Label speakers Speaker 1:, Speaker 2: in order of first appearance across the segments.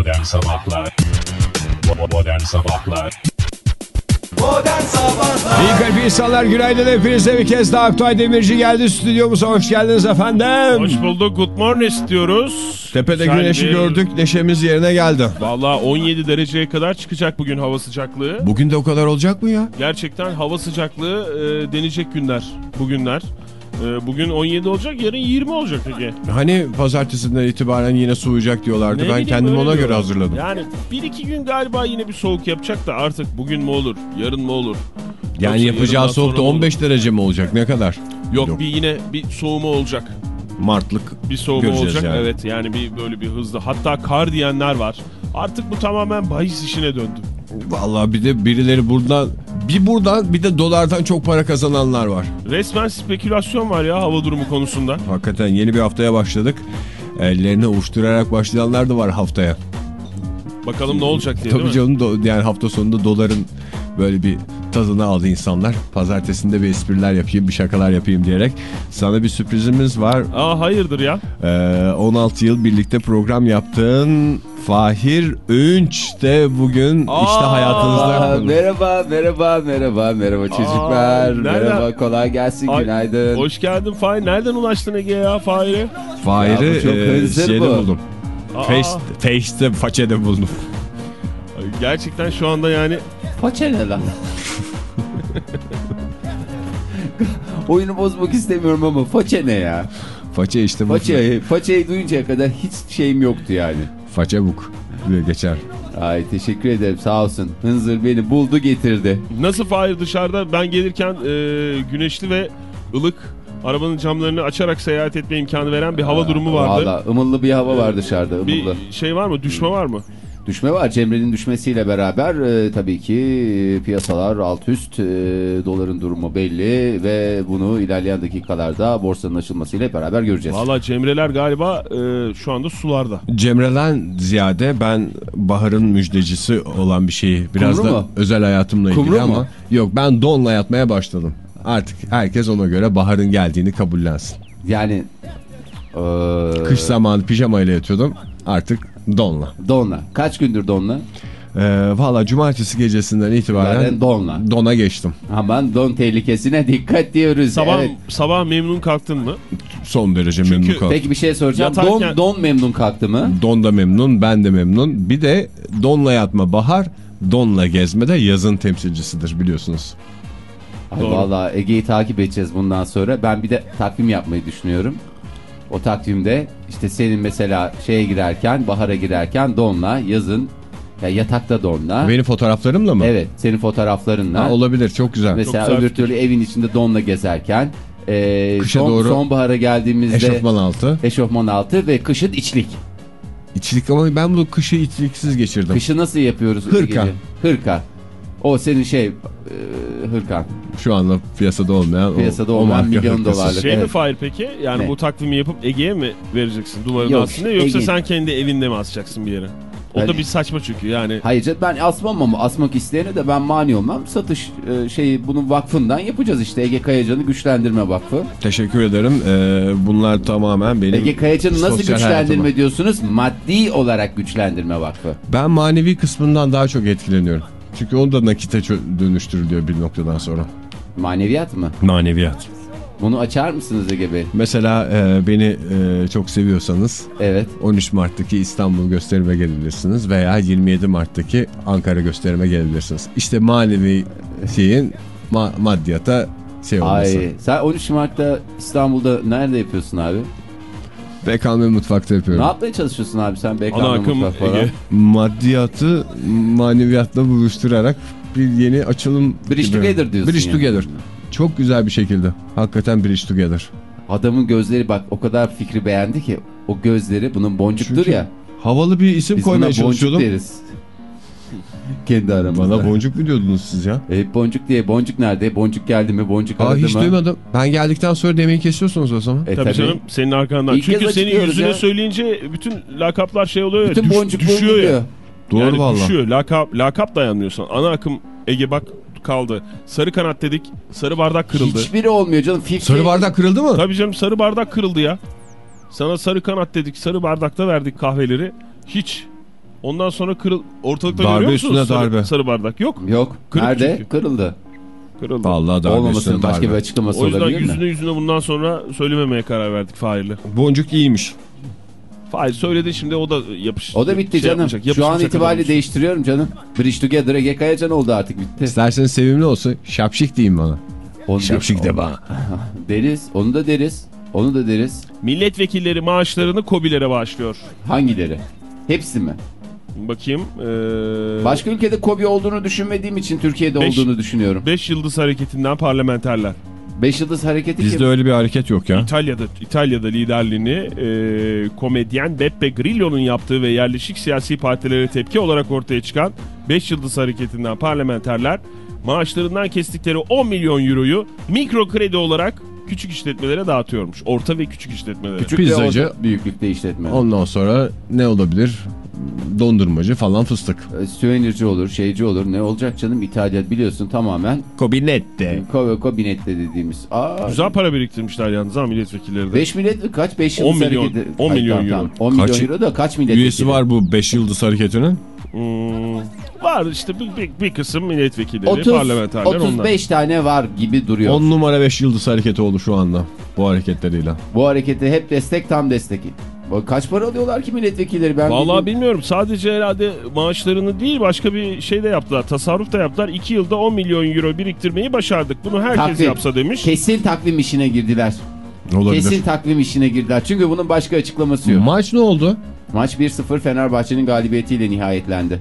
Speaker 1: Modern Sabahlar Modern Sabahlar
Speaker 2: Modern Sabahlar
Speaker 3: İyi kalp insanlar günaydın hepinize bir kez daha Aktüel Demirci geldi stüdyomuza hoş geldiniz efendim.
Speaker 4: Hoş bulduk. Good morning istiyoruz.
Speaker 3: Tepede
Speaker 4: Güzel
Speaker 3: güneşi
Speaker 4: bir-
Speaker 3: gördük neşemiz yerine geldi.
Speaker 4: Valla 17 dereceye kadar çıkacak bugün hava sıcaklığı.
Speaker 3: Bugün de o kadar olacak mı ya?
Speaker 4: Gerçekten hava sıcaklığı e, denecek günler bugünler. E, bugün 17 olacak yarın 20 olacak peki.
Speaker 3: Hani pazartesinden itibaren yine soğuyacak diyorlardı.
Speaker 4: Ne
Speaker 3: ben kendimi ona göre
Speaker 4: diyorlar.
Speaker 3: hazırladım.
Speaker 4: Yani 1-2 gün galiba yine bir soğuk yapacak da artık bugün mü olur yarın mı olur?
Speaker 3: yani
Speaker 4: Yoksa
Speaker 3: yapacağı soğukta
Speaker 4: sonra mı olur?
Speaker 3: 15 derece mi olacak ne kadar?
Speaker 4: Yok,
Speaker 3: Yok.
Speaker 4: bir yine bir soğuma olacak.
Speaker 3: Martlık
Speaker 4: Bir soğuma olacak
Speaker 3: yani.
Speaker 4: evet yani bir böyle bir hızlı. Hatta kar diyenler var. Artık bu tamamen bahis işine döndü.
Speaker 3: Vallahi bir de birileri buradan bir buradan bir de dolardan çok para kazananlar var.
Speaker 4: Resmen spekülasyon var ya hava durumu konusunda.
Speaker 3: Hakikaten yeni bir haftaya başladık. Ellerini ovuşturarak başlayanlar da var haftaya.
Speaker 4: Bakalım ne olacak diye
Speaker 3: Tabii
Speaker 4: değil mi?
Speaker 3: canım do- yani hafta sonunda doların böyle bir tadını aldı insanlar. Pazartesinde bir espriler yapayım, bir şakalar yapayım diyerek. Sana bir sürprizimiz var.
Speaker 4: Aa hayırdır ya?
Speaker 3: Ee, 16 yıl birlikte program yaptığın Fahir Öğünç de bugün işte
Speaker 4: Aa,
Speaker 3: hayatınızda.
Speaker 5: Aa, merhaba, merhaba, merhaba, merhaba çocuklar.
Speaker 4: nereden?
Speaker 5: merhaba, kolay gelsin,
Speaker 4: Ay,
Speaker 5: günaydın.
Speaker 4: Hoş geldin Fahir. Nereden ulaştın Ege ya Fahir'e?
Speaker 3: Fahir'i e, şeyde
Speaker 5: bu.
Speaker 3: buldum.
Speaker 4: Aa,
Speaker 3: Face, Face'te façede buldum.
Speaker 4: Gerçekten şu anda yani
Speaker 5: Faça ne lan? Oyunu bozmak istemiyorum ama faça ne ya?
Speaker 3: Faça işte bu.
Speaker 5: Façayı, façayı duyuncaya kadar hiç şeyim yoktu yani.
Speaker 3: Faça buk diye geçer.
Speaker 5: Ay teşekkür ederim sağ olsun. Hınzır beni buldu getirdi.
Speaker 4: nasıl Fahir dışarıda ben gelirken e, güneşli ve ılık arabanın camlarını açarak seyahat etme imkanı veren bir hava durumu vardı.
Speaker 5: Valla ımıllı bir hava var dışarıda ımıllı.
Speaker 4: Bir şey var mı? Düşme var mı?
Speaker 5: Düşme var. Cemre'nin düşmesiyle beraber e, tabii ki e, piyasalar alt üst, e, doların durumu belli ve bunu ilerleyen dakikalarda borsanın açılmasıyla hep beraber göreceğiz.
Speaker 4: Valla Cemreler galiba e, şu anda sularda.
Speaker 3: Cemre'den ziyade ben Bahar'ın müjdecisi olan bir şeyi biraz
Speaker 5: Kumru
Speaker 3: da
Speaker 5: mu?
Speaker 3: özel hayatımla ilgili
Speaker 5: Kumru
Speaker 3: ama
Speaker 5: mu?
Speaker 3: yok ben donla yatmaya başladım. Artık herkes ona göre Bahar'ın geldiğini kabullensin.
Speaker 5: Yani e,
Speaker 3: Kış zamanı pijamayla yatıyordum artık donla.
Speaker 5: donla. Kaç gündür donla?
Speaker 3: Ee, Valla cumartesi gecesinden itibaren
Speaker 5: Zaten donla.
Speaker 3: dona geçtim.
Speaker 5: Aman don tehlikesine dikkat diyoruz.
Speaker 4: Sabah
Speaker 5: Evet.
Speaker 4: sabah memnun kalktın mı?
Speaker 3: Son derece
Speaker 4: Çünkü-
Speaker 3: memnun kaldım.
Speaker 5: Peki bir şey soracağım.
Speaker 4: Yatarken-
Speaker 5: Don, don memnun kalktı mı?
Speaker 3: Don da memnun ben de memnun. Bir de donla yatma Bahar donla gezme de yazın temsilcisidir biliyorsunuz.
Speaker 5: Ay
Speaker 4: Doğru.
Speaker 5: Vallahi Ege'yi takip edeceğiz bundan sonra. Ben bir de takvim yapmayı düşünüyorum. O takvimde işte senin mesela şeye girerken, bahara girerken donla, yazın ya yatakta donla.
Speaker 3: Benim fotoğraflarımla mı?
Speaker 5: Evet, senin fotoğraflarınla.
Speaker 3: Ha, olabilir çok güzel.
Speaker 5: mesela
Speaker 4: Çok
Speaker 5: öbür türlü evin içinde donla gezerken. E,
Speaker 3: Kışa
Speaker 5: son,
Speaker 3: doğru
Speaker 5: sonbahara geldiğimizde
Speaker 3: Eşofman altı.
Speaker 5: eşofman altı ve kışın içlik.
Speaker 3: İçlik ama ben bu kışı içliksiz geçirdim.
Speaker 5: Kışı nasıl yapıyoruz?
Speaker 3: Hırka.
Speaker 5: Hırka. O senin şey e, hırkan.
Speaker 3: Şu anda piyasada olmayan o-
Speaker 5: Piyasada
Speaker 3: o
Speaker 5: olmayan
Speaker 3: marka
Speaker 5: milyon
Speaker 3: hırkası.
Speaker 5: dolarlık.
Speaker 4: Şey mi
Speaker 5: Evet.
Speaker 4: Fahir peki? Yani
Speaker 5: Ne?
Speaker 4: bu takvimi yapıp Ege'ye mi vereceksin duvarın
Speaker 5: Yok,
Speaker 4: altına yoksa
Speaker 5: Ege-
Speaker 4: sen kendi evinde mi asacaksın bir yere? O da bir saçma çünkü yani.
Speaker 5: Hayır canım ben asmam ama asmak isteyene de ben mani olmam. Satış e, şeyi bunun vakfından yapacağız işte Ege Kayacan'ı güçlendirme vakfı.
Speaker 3: Teşekkür ederim. Ee, bunlar tamamen benim
Speaker 5: Ege Kayacan'ı nasıl güçlendirme
Speaker 3: hayatıma.
Speaker 5: diyorsunuz? Maddi olarak güçlendirme vakfı.
Speaker 3: Ben manevi kısmından daha çok etkileniyorum. Çünkü o da nakite dönüştürülüyor bir noktadan sonra.
Speaker 5: Maneviyat mı?
Speaker 3: Maneviyat.
Speaker 5: Bunu açar mısınız Ege Bey?
Speaker 3: Mesela e, beni e, çok seviyorsanız
Speaker 5: Evet.
Speaker 3: 13 Mart'taki İstanbul gösterime gelebilirsiniz veya 27 Mart'taki Ankara gösterime gelebilirsiniz. İşte manevi şeyin ma- maddiyata şey olması.
Speaker 5: Ay sen 13 Mart'ta İstanbul'da nerede yapıyorsun abi?
Speaker 3: Ve mutfakta
Speaker 5: Ne
Speaker 3: yapıyorum.
Speaker 5: yapmaya çalışıyorsun abi sen
Speaker 4: Ana
Speaker 5: BKM
Speaker 4: akım
Speaker 5: mutfak falan?
Speaker 4: Ege.
Speaker 3: Maddiyatı maneviyatla buluşturarak bir yeni açılım
Speaker 5: Bridge
Speaker 3: gibi.
Speaker 5: Together diyorsun
Speaker 3: Bridge
Speaker 5: yani.
Speaker 3: Together. Çok güzel bir şekilde. Hakikaten Bridge Together.
Speaker 5: Adamın gözleri bak o kadar fikri beğendi ki o gözleri bunun boncuktur
Speaker 3: Çünkü
Speaker 5: ya.
Speaker 3: Havalı bir isim
Speaker 5: Biz
Speaker 3: koymaya
Speaker 5: boncuk
Speaker 3: çalışıyordum.
Speaker 5: deriz. Kendi aramızda.
Speaker 3: Bana boncuk mu diyordunuz siz ya?
Speaker 5: E, boncuk diye boncuk nerede? Boncuk geldi mi? Boncuk
Speaker 3: Aa,
Speaker 5: aradı
Speaker 3: hiç
Speaker 5: mı?
Speaker 3: duymadım. Ben geldikten sonra demeyi kesiyorsunuz o zaman.
Speaker 5: E,
Speaker 4: Tabii, canım senin arkandan.
Speaker 5: İlk
Speaker 4: Çünkü senin yüzüne
Speaker 5: ya.
Speaker 4: söyleyince bütün lakaplar şey oluyor ya.
Speaker 5: Bütün
Speaker 4: düş-
Speaker 5: boncuk
Speaker 4: düşüyor ya.
Speaker 5: diyor.
Speaker 3: Doğru
Speaker 4: yani
Speaker 3: valla.
Speaker 4: düşüyor. Lakap, lakap dayanmıyorsan. Ana akım Ege bak kaldı. Sarı kanat dedik. Sarı bardak kırıldı.
Speaker 5: Hiçbiri olmuyor canım. Fikri...
Speaker 3: Sarı bardak kırıldı mı?
Speaker 4: Tabii canım sarı bardak kırıldı ya. Sana sarı kanat dedik. Sarı bardakta verdik kahveleri. Hiç. Ondan sonra kırıl ortalıkta
Speaker 3: Darbe
Speaker 4: görüyor musunuz
Speaker 3: üstüne
Speaker 4: sarı,
Speaker 3: darbe.
Speaker 4: sarı bardak? Yok.
Speaker 5: Yok.
Speaker 4: Kırık
Speaker 5: Nerede?
Speaker 4: çünkü.
Speaker 5: Kırıldı.
Speaker 4: Kırıldı.
Speaker 3: Vallahi darbe
Speaker 5: Olmamasının başka
Speaker 3: darbe.
Speaker 5: bir açıklaması
Speaker 4: O yüzden
Speaker 5: olabilir mi?
Speaker 4: yüzüne yüzüne bundan sonra söylememeye karar verdik Fahir'le.
Speaker 3: Boncuk iyiymiş.
Speaker 4: Fahir söyledi şimdi o da yapış.
Speaker 5: O da bitti
Speaker 4: şey
Speaker 5: canım.
Speaker 4: yapmayacak,
Speaker 5: Şu an itibariyle değiştiriyorum canım. Bridge Together'a Gekayacan oldu artık bitti.
Speaker 3: İsterseniz sevimli olsun. Şapşik deyin bana.
Speaker 5: Onu
Speaker 3: Şapşik de bana.
Speaker 5: Deriz. Onu da deriz. Onu da deriz.
Speaker 4: Milletvekilleri maaşlarını KOBİ'lere bağışlıyor.
Speaker 5: Hangileri? Hepsi mi?
Speaker 4: Bakayım. Ee,
Speaker 5: Başka ülkede Kobi olduğunu düşünmediğim için Türkiye'de
Speaker 4: Beş-
Speaker 5: olduğunu düşünüyorum.
Speaker 4: 5 Yıldız Hareketi'nden parlamenterler.
Speaker 5: Beş yıldız hareketi
Speaker 3: Bizde öyle bir hareket yok ya.
Speaker 4: İtalya'da İtalya'da liderliğini e, komedyen Beppe Grillo'nun yaptığı ve yerleşik siyasi partilere tepki olarak ortaya çıkan 5 Yıldız Hareketi'nden parlamenterler maaşlarından kestikleri 10 milyon euroyu mikro kredi olarak küçük işletmelere dağıtıyormuş. Orta ve küçük işletmelere.
Speaker 5: Küçük
Speaker 3: Pizzacı.
Speaker 5: orta büyüklükte işletme.
Speaker 3: Ondan sonra ne olabilir? Dondurmacı falan fıstık.
Speaker 5: E, Süvenirci olur, şeyci olur. Ne olacak canım? İtalya biliyorsun tamamen
Speaker 3: Kobinette.
Speaker 5: Ko Kobinette dediğimiz. Aa,
Speaker 4: Güzel para biriktirmişler yalnız ha milletvekilleri de.
Speaker 5: 5 millet mi? Kaç? 5 yıldız
Speaker 4: 10 milyon.
Speaker 5: hareketi.
Speaker 4: 10
Speaker 5: Ay,
Speaker 4: milyon
Speaker 5: tamam,
Speaker 4: euro.
Speaker 5: tamam. 10 milyon
Speaker 3: Kaç
Speaker 5: euro da kaç millet?
Speaker 3: Üyesi var bu 5 yıldız hareketinin.
Speaker 4: Hmm, var işte bir, bir, bir kısım milletvekilleri,
Speaker 5: 30,
Speaker 4: parlamenterler onlar.
Speaker 5: 35 tane var gibi duruyor.
Speaker 3: 10 numara 5 yıldız hareketi oldu şu anda. Bu hareketleriyle.
Speaker 5: Bu harekete hep destek tam destek. Kaç para alıyorlar ki milletvekilleri? Ben
Speaker 4: Vallahi
Speaker 5: bilmiyorum.
Speaker 4: bilmiyorum. Sadece herhalde maaşlarını değil başka bir şey de yaptılar. Tasarruf da yaptılar. 2 yılda 10 milyon euro biriktirmeyi başardık. Bunu herkes
Speaker 5: Takvim.
Speaker 4: yapsa demiş.
Speaker 5: Kesin takvim işine girdiler.
Speaker 3: Olabilir.
Speaker 5: Kesin takvim işine girdiler. Çünkü bunun başka açıklaması yok.
Speaker 3: Maç ne oldu?
Speaker 5: Maç 1-0 Fenerbahçe'nin galibiyetiyle nihayetlendi.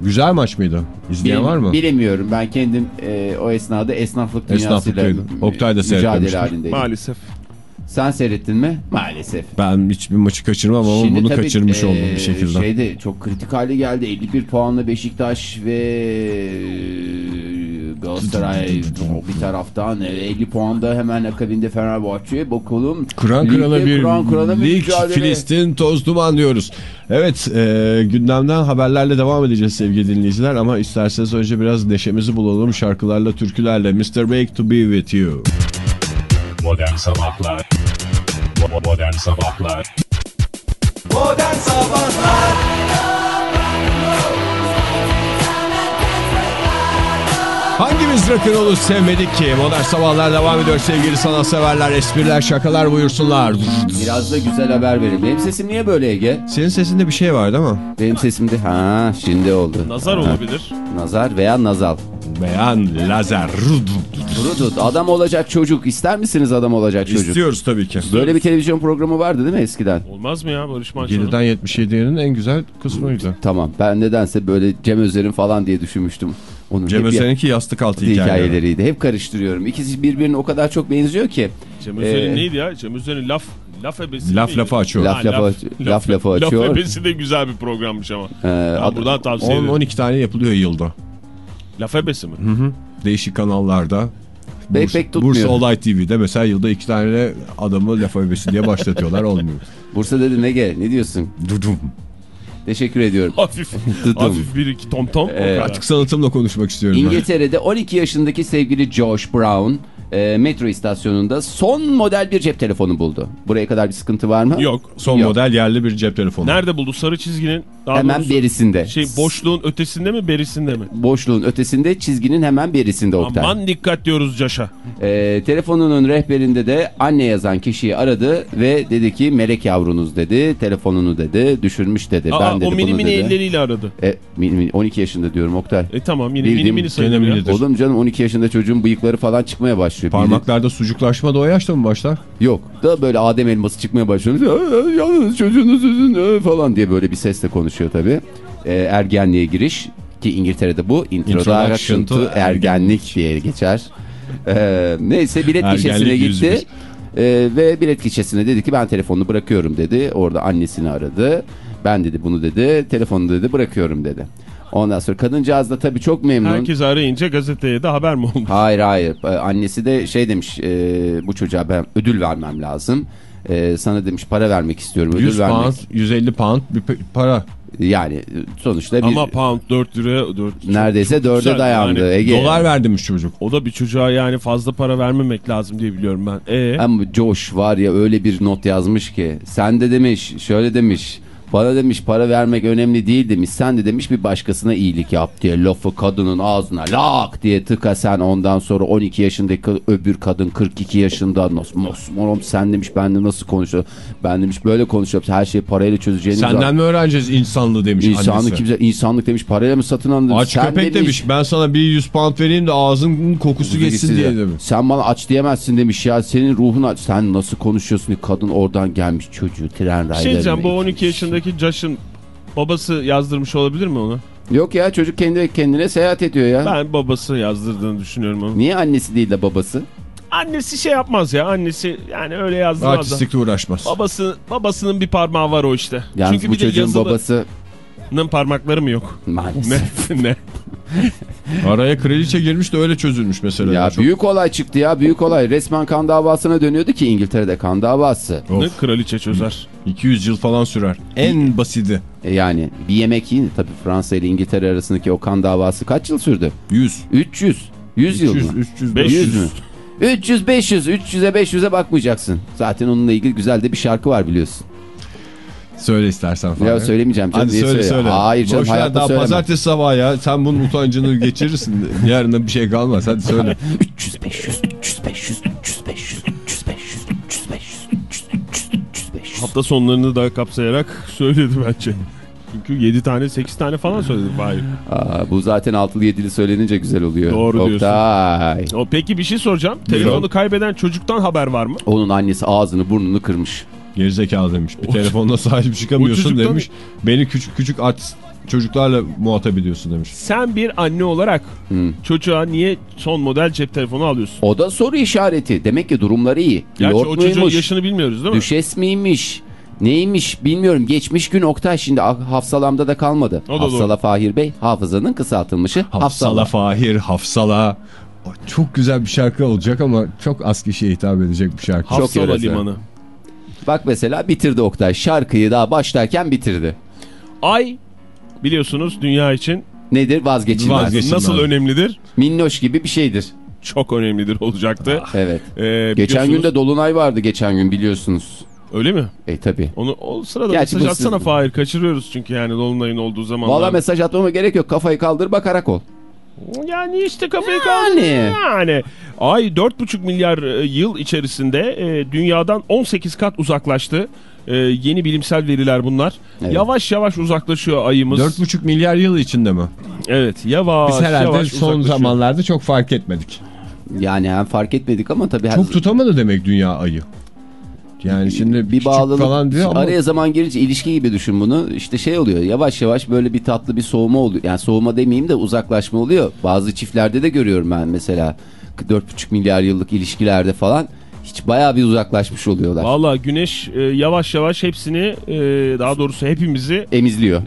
Speaker 3: Güzel maç mıydı? İzleyen
Speaker 5: Bilim-
Speaker 3: var mı?
Speaker 5: Bilemiyorum. Ben kendim e, o esnada esnaflık dünyasıyla
Speaker 3: Esnaflıktaydı. Oktay da
Speaker 5: mücadele halindeydim.
Speaker 4: Maalesef.
Speaker 5: Sen seyrettin mi? Maalesef.
Speaker 3: Ben hiçbir maçı kaçırmam ama
Speaker 5: Şimdi
Speaker 3: bunu
Speaker 5: tabii,
Speaker 3: kaçırmış
Speaker 5: e,
Speaker 3: oldum bir şekilde.
Speaker 5: Şeyde çok kritik hale geldi. 51 puanla Beşiktaş ve Galatasaray bir taraftan e, 50 puanda hemen akabinde Fenerbahçe. Bakalım.
Speaker 3: Kıran
Speaker 5: Ligde
Speaker 3: kırana bir
Speaker 5: kıran kırana bir
Speaker 3: lig
Speaker 5: mücadele.
Speaker 3: Filistin toz duman diyoruz. Evet e, gündemden haberlerle devam edeceğiz sevgili dinleyiciler ama isterseniz önce biraz neşemizi bulalım şarkılarla türkülerle Mr. Make to be with you.
Speaker 1: Modern Sabahlar Modern Sabahlar
Speaker 2: Modern Sabahlar
Speaker 3: Hangimiz rock'n'roll'u sevmedik ki? Modern Sabahlar devam ediyor sevgili sanatseverler. Espriler, şakalar buyursunlar.
Speaker 5: Biraz da güzel haber verin. Benim sesim niye böyle Ege?
Speaker 3: Senin sesinde bir şey vardı ama.
Speaker 5: Benim sesimde ha şimdi oldu.
Speaker 4: Nazar
Speaker 5: Ha,
Speaker 4: olabilir.
Speaker 5: Nazar veya nazal.
Speaker 3: Beyan, lazer.
Speaker 5: Durudut adam olacak çocuk. İster misiniz adam olacak çocuk?
Speaker 3: İstiyoruz tabii ki.
Speaker 5: Böyle bir televizyon programı vardı değil mi eskiden?
Speaker 4: Olmaz mı ya Barış Manço'nun?
Speaker 3: 7'den 77'nin en güzel kısmıydı.
Speaker 5: Tamam ben nedense böyle Cem Özer'in falan diye düşünmüştüm. Onun
Speaker 3: Cem Özer'inki yastık altı hikayeleri.
Speaker 5: hikayeleriydi. Hep karıştırıyorum. İkisi birbirine o kadar çok benziyor ki.
Speaker 4: Cem Özer'in
Speaker 5: Ee,
Speaker 4: neydi ya? Cem Özer'in laf laf ebesi
Speaker 3: Laf lafı açıyor.
Speaker 5: Laf lafı aç- laf lafı açıyor.
Speaker 4: Laf ebesi de güzel bir programmış ama.
Speaker 5: E, ad-
Speaker 4: buradan tavsiye ederim.
Speaker 3: 10-12 tane yapılıyor yılda.
Speaker 4: Laf ebesi mi?
Speaker 3: Değişik kanallarda. Bursa,
Speaker 5: pek tutmuyor.
Speaker 3: Bursa Olay TV'de mesela yılda iki tane adamı laf öbesi diye başlatıyorlar olmuyor.
Speaker 5: Bursa dedi Ege ne diyorsun?
Speaker 3: Dudum.
Speaker 5: Teşekkür ediyorum.
Speaker 4: Hafif, hafif bir iki tom tom.
Speaker 5: Ee.
Speaker 3: Artık sanatımla konuşmak istiyorum. ben.
Speaker 5: İngiltere'de 12 yaşındaki sevgili Josh Brown e, metro istasyonunda son model bir cep telefonu buldu. Buraya kadar bir sıkıntı var mı?
Speaker 4: Yok.
Speaker 3: Son
Speaker 5: Yok.
Speaker 3: model yerli bir cep telefonu.
Speaker 4: Nerede buldu? Sarı çizginin daha
Speaker 5: Hemen
Speaker 4: doğrusu
Speaker 5: berisinde.
Speaker 4: şey boşluğun ötesinde mi berisinde mi?
Speaker 5: Boşluğun ötesinde çizginin hemen berisinde Oktay.
Speaker 4: Aman dikkat diyoruz Caş'a.
Speaker 5: E, telefonunun rehberinde de anne yazan kişiyi aradı ve dedi ki melek yavrunuz dedi. Telefonunu dedi düşürmüş dedi.
Speaker 4: Aa,
Speaker 5: ben dedi
Speaker 4: o mini mini
Speaker 5: dedi.
Speaker 4: elleriyle aradı.
Speaker 5: E, mini- mini- 12 yaşında diyorum Oktay.
Speaker 4: E tamam yine
Speaker 5: Bildiğim
Speaker 4: mini mini
Speaker 3: minidir.
Speaker 5: Oğlum canım 12 yaşında çocuğun bıyıkları falan çıkmaya başlıyor.
Speaker 3: Parmaklarda sucuklaşma da o yaşta mı başlar?
Speaker 5: Yok da böyle Adem elması çıkmaya başlıyor. "Aa, Yalnız çocuğunuz üzün aa," falan diye böyle bir sesle konuşuyor tabii. Ee, ergenliğe giriş ki İngiltere'de bu introduction to ergenlik diye geçer. Ee, neyse bilet gişesine gitti. Ee, ve bilet gişesine dedi ki ben telefonunu bırakıyorum dedi. Orada annesini aradı. Ben dedi bunu dedi. Telefonu dedi bırakıyorum dedi. Ondan sonra kadıncağız da tabii çok memnun.
Speaker 4: Herkes arayınca gazeteye de haber mi olmuş?
Speaker 5: Hayır hayır. Ee, Annesi de şey demiş e, bu çocuğa ben ödül vermem lazım. E, sana demiş para vermek istiyorum ödül
Speaker 3: 100
Speaker 5: vermek.
Speaker 3: pound, 150 pound bir para.
Speaker 5: Yani sonuçta bir
Speaker 4: Ama pound 4 lira 4
Speaker 5: neredeyse dörde
Speaker 4: güzel.
Speaker 5: dayandı.
Speaker 4: Yani
Speaker 5: Ege.
Speaker 3: Dolar verdimiş çocuk.
Speaker 4: O da bir çocuğa yani fazla para vermemek lazım diye biliyorum ben. E
Speaker 5: Ama Josh var ya öyle bir not yazmış ki sen de demiş şöyle demiş Bana demiş para vermek önemli değil demiş. Sen de demiş bir başkasına iyilik yap diye lafı kadının ağzına lak diye tıka sen ondan sonra 12 yaşındaki öbür kadın 42 yaşında oğlum sen demiş ben de nasıl konuşuyor. Ben demiş böyle konuşuyorum her şeyi parayla çözeceğiniz
Speaker 3: Senden mi öğreneceğiz insanlığı demiş
Speaker 5: İnsanlık
Speaker 3: annesi.
Speaker 5: kimse insanlık demiş parayla mı satın alınır?
Speaker 3: Aç
Speaker 5: Sen
Speaker 3: köpek demiş. Ben sana bir 100 pound vereyim de ağzının kokusu geçsin diye demiş.
Speaker 5: Sen bana aç diyemezsin demiş ya senin ruhun aç. Sen nasıl konuşuyorsun? Kadın oradan gelmiş çocuğu tren
Speaker 4: şey
Speaker 5: raylarına
Speaker 4: diyeceğim bu
Speaker 5: itmiş.
Speaker 4: 12 yaşındaki Josh'ın babası yazdırmış olabilir mi onu?
Speaker 5: Yok ya çocuk kendi kendine seyahat ediyor ya.
Speaker 4: Ben babası yazdırdığını düşünüyorum onu.
Speaker 5: Niye annesi değil de babası?
Speaker 4: Annesi şey yapmaz ya annesi yani öyle yazdırmaz.
Speaker 3: Artistlikle uğraşmaz.
Speaker 4: Babası, babasının bir parmağı var o işte.
Speaker 5: Yalnız
Speaker 4: Çünkü
Speaker 5: bu
Speaker 4: bir de
Speaker 5: çocuğun
Speaker 4: yazılının
Speaker 5: babası
Speaker 4: parmakları mı yok?
Speaker 5: maalesef.
Speaker 4: Ne? ne?
Speaker 3: Araya kraliçe girmiş de öyle çözülmüş mesela.
Speaker 5: Ya
Speaker 3: Çok-
Speaker 5: büyük olay çıktı ya büyük olay. Resmen kan davasına dönüyordu ki İngiltere'de kan davası.
Speaker 3: Of.
Speaker 4: Ne kraliçe çözer.
Speaker 3: 200 yıl falan sürer. En basiti.
Speaker 5: E yani bir yemek yiyin. Tabii Fransa ile İngiltere arasındaki o kan davası kaç yıl sürdü?
Speaker 3: 100.
Speaker 5: 300. 100 yıl
Speaker 3: 300,
Speaker 5: mı?
Speaker 3: 300,
Speaker 4: 500.
Speaker 5: 100 mü? 300 500 300'e 500'e bakmayacaksın. Zaten onunla ilgili güzel de bir şarkı var biliyorsun.
Speaker 3: Söyle istersen falan.
Speaker 5: Ya söylemeyeceğim canım.
Speaker 3: Hadi söyle
Speaker 5: söyleyeyim?
Speaker 3: söyle.
Speaker 5: Hayır canım
Speaker 3: Boş ver,
Speaker 5: hayatta
Speaker 3: daha
Speaker 5: söylemem.
Speaker 3: pazartesi sabahı ya. Sen bunun utancını geçirirsin. Yarın bir şey kalmaz. Hadi söyle.
Speaker 5: 300 500 300 500 300 500 300 500 300 500 300 300 300 500.
Speaker 4: Hafta sonlarını da kapsayarak söyledi bence. Çünkü 7 tane 8 tane falan söyledi Fahir.
Speaker 5: Aa, bu zaten altılı yedili söylenince güzel oluyor.
Speaker 4: Doğru diyorsun.
Speaker 5: Oktay.
Speaker 4: O, peki bir şey soracağım. Telefonu kaybeden çocuktan haber var mı?
Speaker 5: Onun annesi ağzını burnunu kırmış.
Speaker 3: Gerizekalı demiş. Bir telefonla sahip çıkamıyorsun demiş. Beni küçük küçük artist çocuklarla muhatap ediyorsun demiş.
Speaker 4: Sen bir anne olarak
Speaker 5: Hı.
Speaker 4: çocuğa niye son model cep telefonu alıyorsun?
Speaker 5: O da soru işareti. Demek ki durumları iyi.
Speaker 4: Gerçi
Speaker 5: Lord
Speaker 4: o çocuğun
Speaker 5: muymuş?
Speaker 4: yaşını bilmiyoruz değil mi?
Speaker 5: Düşes miymiş? Neymiş bilmiyorum. Geçmiş gün Oktay şimdi ah- hafsalamda da kalmadı.
Speaker 4: O da
Speaker 5: Hafsala Fahir Bey hafızanın kısaltılmışı.
Speaker 3: Hafsala
Speaker 5: Hafsala.
Speaker 3: Fahir, Hafsala. Çok güzel bir şarkı olacak ama çok az kişiye hitap edecek bir şarkı.
Speaker 4: Hafsala. Limanı.
Speaker 5: Bak mesela bitirdi Oktay. Şarkıyı daha başlarken bitirdi.
Speaker 4: Ay biliyorsunuz dünya için
Speaker 5: Nedir? Vazgeçilmez.
Speaker 3: Vazgeçilmez.
Speaker 4: nasıl önemlidir?
Speaker 5: Minnoş gibi bir şeydir.
Speaker 4: Çok önemlidir olacaktı.
Speaker 5: Evet.
Speaker 4: Ee,
Speaker 5: Geçen gün de Dolunay vardı geçen gün biliyorsunuz.
Speaker 4: Öyle mi?
Speaker 5: E tabi.
Speaker 4: Onu o sırada
Speaker 5: Gerçi
Speaker 4: mesaj atsana Fahir. Kaçırıyoruz çünkü yani Dolunay'ın olduğu zamanlar.
Speaker 5: Valla mesaj atmama gerek yok. Kafayı kaldır bakarak ol.
Speaker 4: Yani işte kafayı
Speaker 5: Yani.
Speaker 4: Yani. Ay 4,5 milyar e, yıl içerisinde e, dünyadan 18 kat uzaklaştı. E, yeni bilimsel veriler bunlar.
Speaker 5: Evet.
Speaker 4: Yavaş yavaş uzaklaşıyor ayımız.
Speaker 3: 4,5 milyar yıl içinde mi?
Speaker 4: Evet yavaş
Speaker 3: Biz herhalde
Speaker 4: yavaş
Speaker 3: son zamanlarda çok fark etmedik.
Speaker 5: Yani hem fark etmedik ama tabii her...
Speaker 3: Çok tutamadı demek dünya ayı. Yani şimdi
Speaker 5: bir bağlılık
Speaker 3: falan diyor ama
Speaker 5: araya zaman girince ilişki gibi düşün bunu. İşte şey oluyor yavaş yavaş böyle bir tatlı bir soğuma oluyor. Yani soğuma demeyeyim de uzaklaşma oluyor. Bazı çiftlerde de görüyorum ben mesela. 4,5 milyar yıllık ilişkilerde falan hiç bayağı bir uzaklaşmış oluyorlar
Speaker 4: Valla güneş e, yavaş yavaş hepsini e, daha doğrusu hepimizi
Speaker 5: emizliyor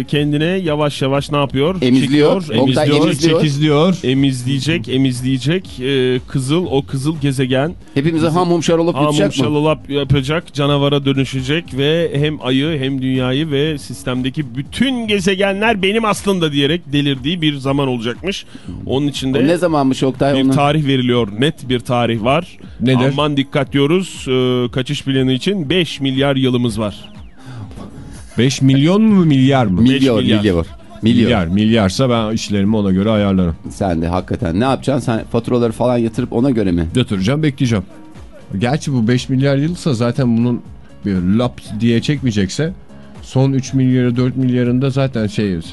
Speaker 4: e, kendine yavaş yavaş ne yapıyor?
Speaker 5: Emizliyor.
Speaker 4: Çekiyor, emizliyor.
Speaker 5: emizliyor.
Speaker 3: çekizliyor.
Speaker 4: Emizleyecek, emizleyecek. E, kızıl, o kızıl gezegen
Speaker 5: hepimizi ham hum şarolop
Speaker 4: hamum
Speaker 5: yutacak mı?
Speaker 4: şalolap yapacak, canavara dönüşecek ve hem ayı hem dünyayı ve sistemdeki bütün gezegenler benim aslında diyerek delirdiği bir zaman olacakmış. Onun
Speaker 5: O
Speaker 4: içinde
Speaker 5: ne zamanmış Oktay
Speaker 4: bir
Speaker 5: onu?
Speaker 4: tarih veriliyor. Net bir tarih var.
Speaker 3: Nedir?
Speaker 4: Aman dikkat diyoruz. E, kaçış planı için 5 milyar yılımız var.
Speaker 3: 5 milyon mu milyar mı?
Speaker 5: Milyon,
Speaker 4: milyar.
Speaker 5: milyar. Milyon.
Speaker 3: Milyar. Milyarsa ben işlerimi ona göre ayarlarım.
Speaker 5: Sen de hakikaten ne yapacaksın? Sen faturaları falan yatırıp ona göre mi?
Speaker 3: Götüreceğim bekleyeceğim. Gerçi bu 5 milyar yılsa zaten bunun bir lap diye çekmeyecekse son 3 milyarı 4 milyarında zaten şeydir.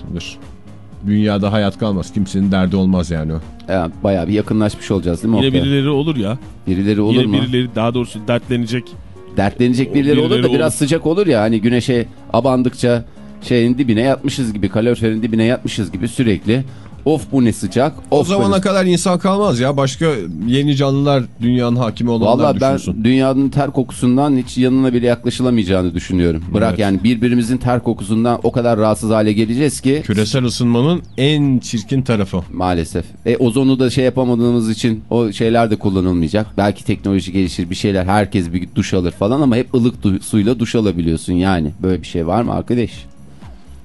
Speaker 3: Dünyada hayat kalmaz. Kimsenin derdi olmaz yani o.
Speaker 5: Yani bayağı bir yakınlaşmış olacağız değil mi
Speaker 4: Yine
Speaker 5: Oktay?
Speaker 4: birileri olur ya.
Speaker 5: Birileri olur
Speaker 4: Yine
Speaker 5: mu?
Speaker 4: birileri daha doğrusu dertlenecek.
Speaker 5: Dertlenecek birileri, olur da
Speaker 4: Birileri
Speaker 5: biraz
Speaker 4: olur.
Speaker 5: sıcak olur ya hani güneşe abandıkça şeyin dibine yatmışız gibi kaloriferin dibine yatmışız gibi sürekli of bu ne sıcak
Speaker 3: O
Speaker 5: of bu
Speaker 3: zamana
Speaker 5: ne-
Speaker 3: kadar insan kalmaz ya. Başka yeni canlılar dünyanın hakimi olanlar
Speaker 5: Valla ben
Speaker 3: düşünsün.
Speaker 5: dünyanın ter kokusundan hiç yanına bile yaklaşılamayacağını düşünüyorum. Bırak
Speaker 3: Evet.
Speaker 5: yani birbirimizin ter kokusundan o kadar rahatsız hale geleceğiz ki
Speaker 3: Küresel ısınmanın en çirkin tarafı.
Speaker 5: maalesef. E ozonu da şey yapamadığımız için o şeyler de kullanılmayacak. Belki teknoloji gelişir bir şeyler herkes bir duş alır falan ama hep ılık du- suyla duş alabiliyorsun yani. Böyle bir şey var mı arkadaş?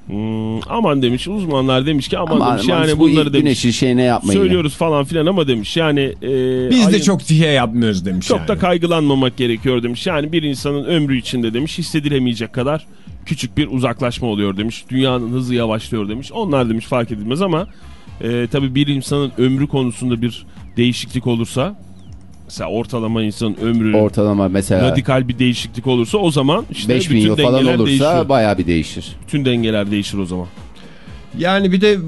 Speaker 4: Hmm, aman demiş uzmanlar demiş ki aman
Speaker 5: Ama
Speaker 4: demiş yani
Speaker 5: bu
Speaker 4: bunları demiş.
Speaker 5: güneşin şeyine yapmayın.
Speaker 4: Söylüyoruz falan filan ama demiş yani. E,
Speaker 3: Biz de
Speaker 4: ayın-
Speaker 3: çok tiye yapmıyoruz demiş
Speaker 4: Çok
Speaker 3: yani.
Speaker 4: da kaygılanmamak gerekiyor demiş. Yani bir insanın ömrü içinde demiş hissedilemeyecek kadar küçük bir uzaklaşma oluyor demiş. Dünyanın hızı yavaşlıyor demiş. Onlar demiş fark edilmez ama e, tabii bir insanın ömrü konusunda bir değişiklik olursa mesela ortalama insanın ömrü
Speaker 5: Ortalama mesela
Speaker 4: radikal bir değişiklik olursa o zaman işte
Speaker 5: 5000
Speaker 4: bütün
Speaker 5: yıl falan
Speaker 4: dengeler
Speaker 5: olursa
Speaker 4: değişiyor.
Speaker 5: bayağı bir değişir.
Speaker 4: Bütün dengeler değişir o zaman.
Speaker 3: Yani bir de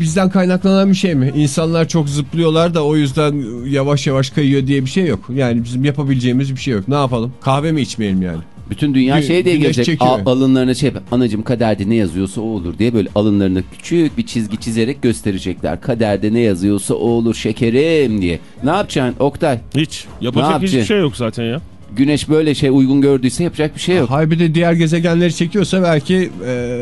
Speaker 3: bizden kaynaklanan bir şey mi? İnsanlar çok zıplıyorlar da o yüzden yavaş yavaş kayıyor diye bir şey yok. Yani bizim yapabileceğimiz bir şey yok. Ne yapalım? Kahve mi içmeyelim yani?
Speaker 5: Bütün dünya
Speaker 3: Gü-
Speaker 5: şey diye gelecek al- alınlarına şey anacım kaderde ne yazıyorsa o olur diye böyle alınlarını küçük bir çizgi çizerek gösterecekler. Kaderde ne yazıyorsa o olur şekerim diye. Ne yapacaksın Oktay?
Speaker 4: Hiç. Yapacak hiçbir şey yok zaten ya.
Speaker 5: Güneş böyle şey uygun gördüyse yapacak bir şey yok.
Speaker 3: Hay bir de diğer gezegenleri çekiyorsa belki e,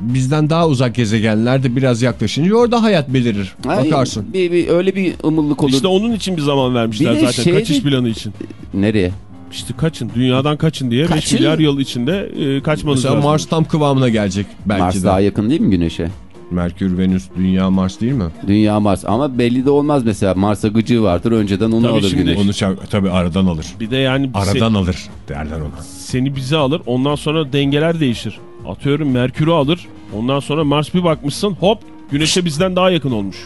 Speaker 3: bizden daha uzak gezegenler de biraz yaklaşınca orada hayat belirir.
Speaker 5: Ay,
Speaker 3: Bakarsın.
Speaker 5: Bir, bir, öyle bir ımıllık olur.
Speaker 4: İşte onun için bir zaman vermişler
Speaker 5: Bir
Speaker 4: zaten
Speaker 5: şey
Speaker 4: kaçış planı için.
Speaker 5: Nereye?
Speaker 4: İşte kaçın dünyadan kaçın diye 5
Speaker 5: Kaçın?
Speaker 4: milyar yıl içinde e, kaçmanız
Speaker 3: Mesela
Speaker 4: lazım.
Speaker 3: Mars tam kıvamına gelecek belki
Speaker 5: Mars
Speaker 3: de.
Speaker 5: daha yakın değil mi Güneş'e?
Speaker 3: Merkür, Venüs, Dünya, Mars değil mi?
Speaker 5: Dünya Mars ama belli de olmaz mesela Mars'a gıcığı vardır önceden onu
Speaker 4: Tabii
Speaker 5: alır
Speaker 4: şimdi-
Speaker 5: Güneş.
Speaker 3: Onu tabii aradan alır.
Speaker 4: Bir de yani se-
Speaker 3: Aradan alır derler ona.
Speaker 4: seni bize alır ondan sonra dengeler değişir. Atıyorum Merkür'ü alır ondan sonra Mars bir bakmışsın hop Güneş'e bizden daha yakın olmuş.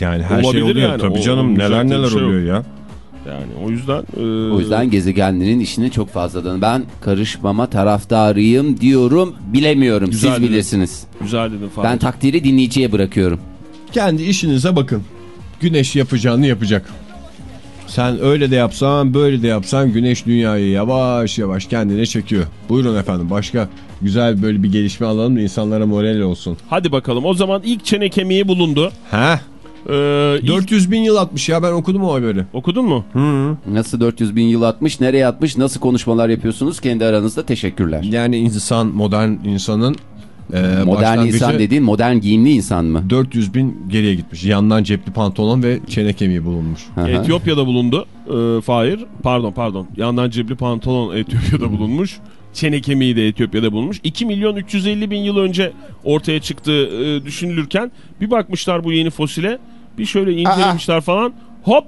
Speaker 3: Yani her
Speaker 4: Olabilir
Speaker 3: şey oluyor.
Speaker 4: yani.
Speaker 3: Tabii
Speaker 4: O-
Speaker 3: canım neler neler
Speaker 4: şey yok.
Speaker 3: oluyor ya.
Speaker 4: Yani o yüzden... e,
Speaker 5: O yüzden gezegenlerin işine çok fazladan ben karışmama taraftarıyım diyorum bilemiyorum
Speaker 4: Güzel
Speaker 5: siz
Speaker 4: dedin.
Speaker 5: bilirsiniz.
Speaker 4: Güzel dedin falan.
Speaker 5: Ben takdiri dinleyiciye bırakıyorum.
Speaker 3: Kendi işinize bakın. Güneş yapacağını yapacak. Sen öyle de yapsan böyle de yapsan güneş dünyayı yavaş yavaş kendine çekiyor. Buyurun efendim başka güzel böyle bir gelişme alalım da insanlara moral olsun.
Speaker 4: Hadi bakalım o zaman ilk çene kemiği bulundu.
Speaker 3: He?
Speaker 4: Ee, ilk-
Speaker 3: 400 bin yıl atmış ya ben okudum o haberi.
Speaker 4: Okudun mu?
Speaker 5: Nasıl 400 bin yıl atmış, nereye atmış, nasıl konuşmalar yapıyorsunuz kendi aranızda teşekkürler.
Speaker 3: Yani insan modern insanın e,
Speaker 5: Modern insan dediğin modern giyimli insan mı?
Speaker 3: 400 bin geriye gitmiş. Yandan cepli pantolon ve çene kemiği bulunmuş.
Speaker 5: Hı hı.
Speaker 4: Etiyopya'da bulundu. Ee, Fahir. Pardon pardon. Yandan cebli pantolon Etiyopya'da bulunmuş. Çene kemiği de Etiyopya'da bulunmuş. 2 milyon 350 bin yıl önce ortaya çıktığı e, düşünülürken bir bakmışlar bu yeni fosile. Bir şöyle incelemişler falan. Hop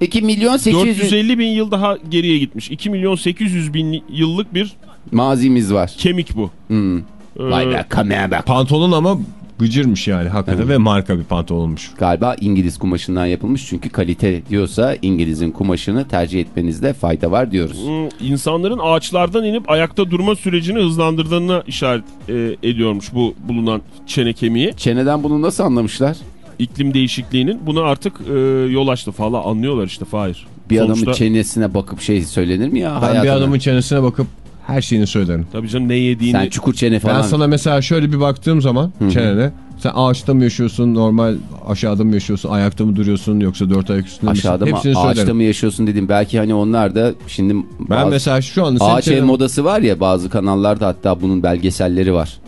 Speaker 5: 2 milyon 800 bin
Speaker 4: 450 bin yıl daha geriye gitmiş. 2 milyon 800 bin yıllık bir
Speaker 5: mazimiz var.
Speaker 4: kemik bu.
Speaker 5: Hmm.
Speaker 4: Ee,
Speaker 5: Vay be kamera bak.
Speaker 3: Pantolon ama gıcırmış yani hakikaten ve marka bir pantolonmuş.
Speaker 5: Galiba İngiliz kumaşından yapılmış çünkü kalite diyorsa İngiliz'in kumaşını tercih etmenizde fayda var diyoruz.
Speaker 4: Hmm, insanların ağaçlardan inip ayakta durma sürecini hızlandırdığına işaret e, ediyormuş bu bulunan çene kemiği.
Speaker 5: Çeneden bunu nasıl anlamışlar?
Speaker 4: İklim değişikliğinin buna artık e, yol açtı falan anlıyorlar işte Fahir.
Speaker 5: Bir
Speaker 4: Sonuçta-
Speaker 5: adamın çenesine bakıp şey söylenir mi ya?
Speaker 3: Ben bir
Speaker 5: hayatına?
Speaker 3: adamın çenesine bakıp her şeyini söylerim.
Speaker 4: Tabii canım ne yediğini.
Speaker 5: Sen çukur çene falan.
Speaker 3: Ben sana mesela şöyle bir baktığım zaman
Speaker 5: hı.
Speaker 3: çenene sen ağaçta mı yaşıyorsun normal aşağıda mı yaşıyorsun ayakta mı duruyorsun yoksa dört ayak üstünde
Speaker 5: Aşağıda
Speaker 3: misin?
Speaker 5: mı
Speaker 3: Hepsini
Speaker 5: ağaçta
Speaker 3: söylerim.
Speaker 5: mı yaşıyorsun dedim. Belki hani onlar da şimdi
Speaker 3: Ben
Speaker 5: bazı-
Speaker 3: mesela şu anda
Speaker 5: ağaç ev modası var ya bazı kanallarda hatta bunun belgeselleri var.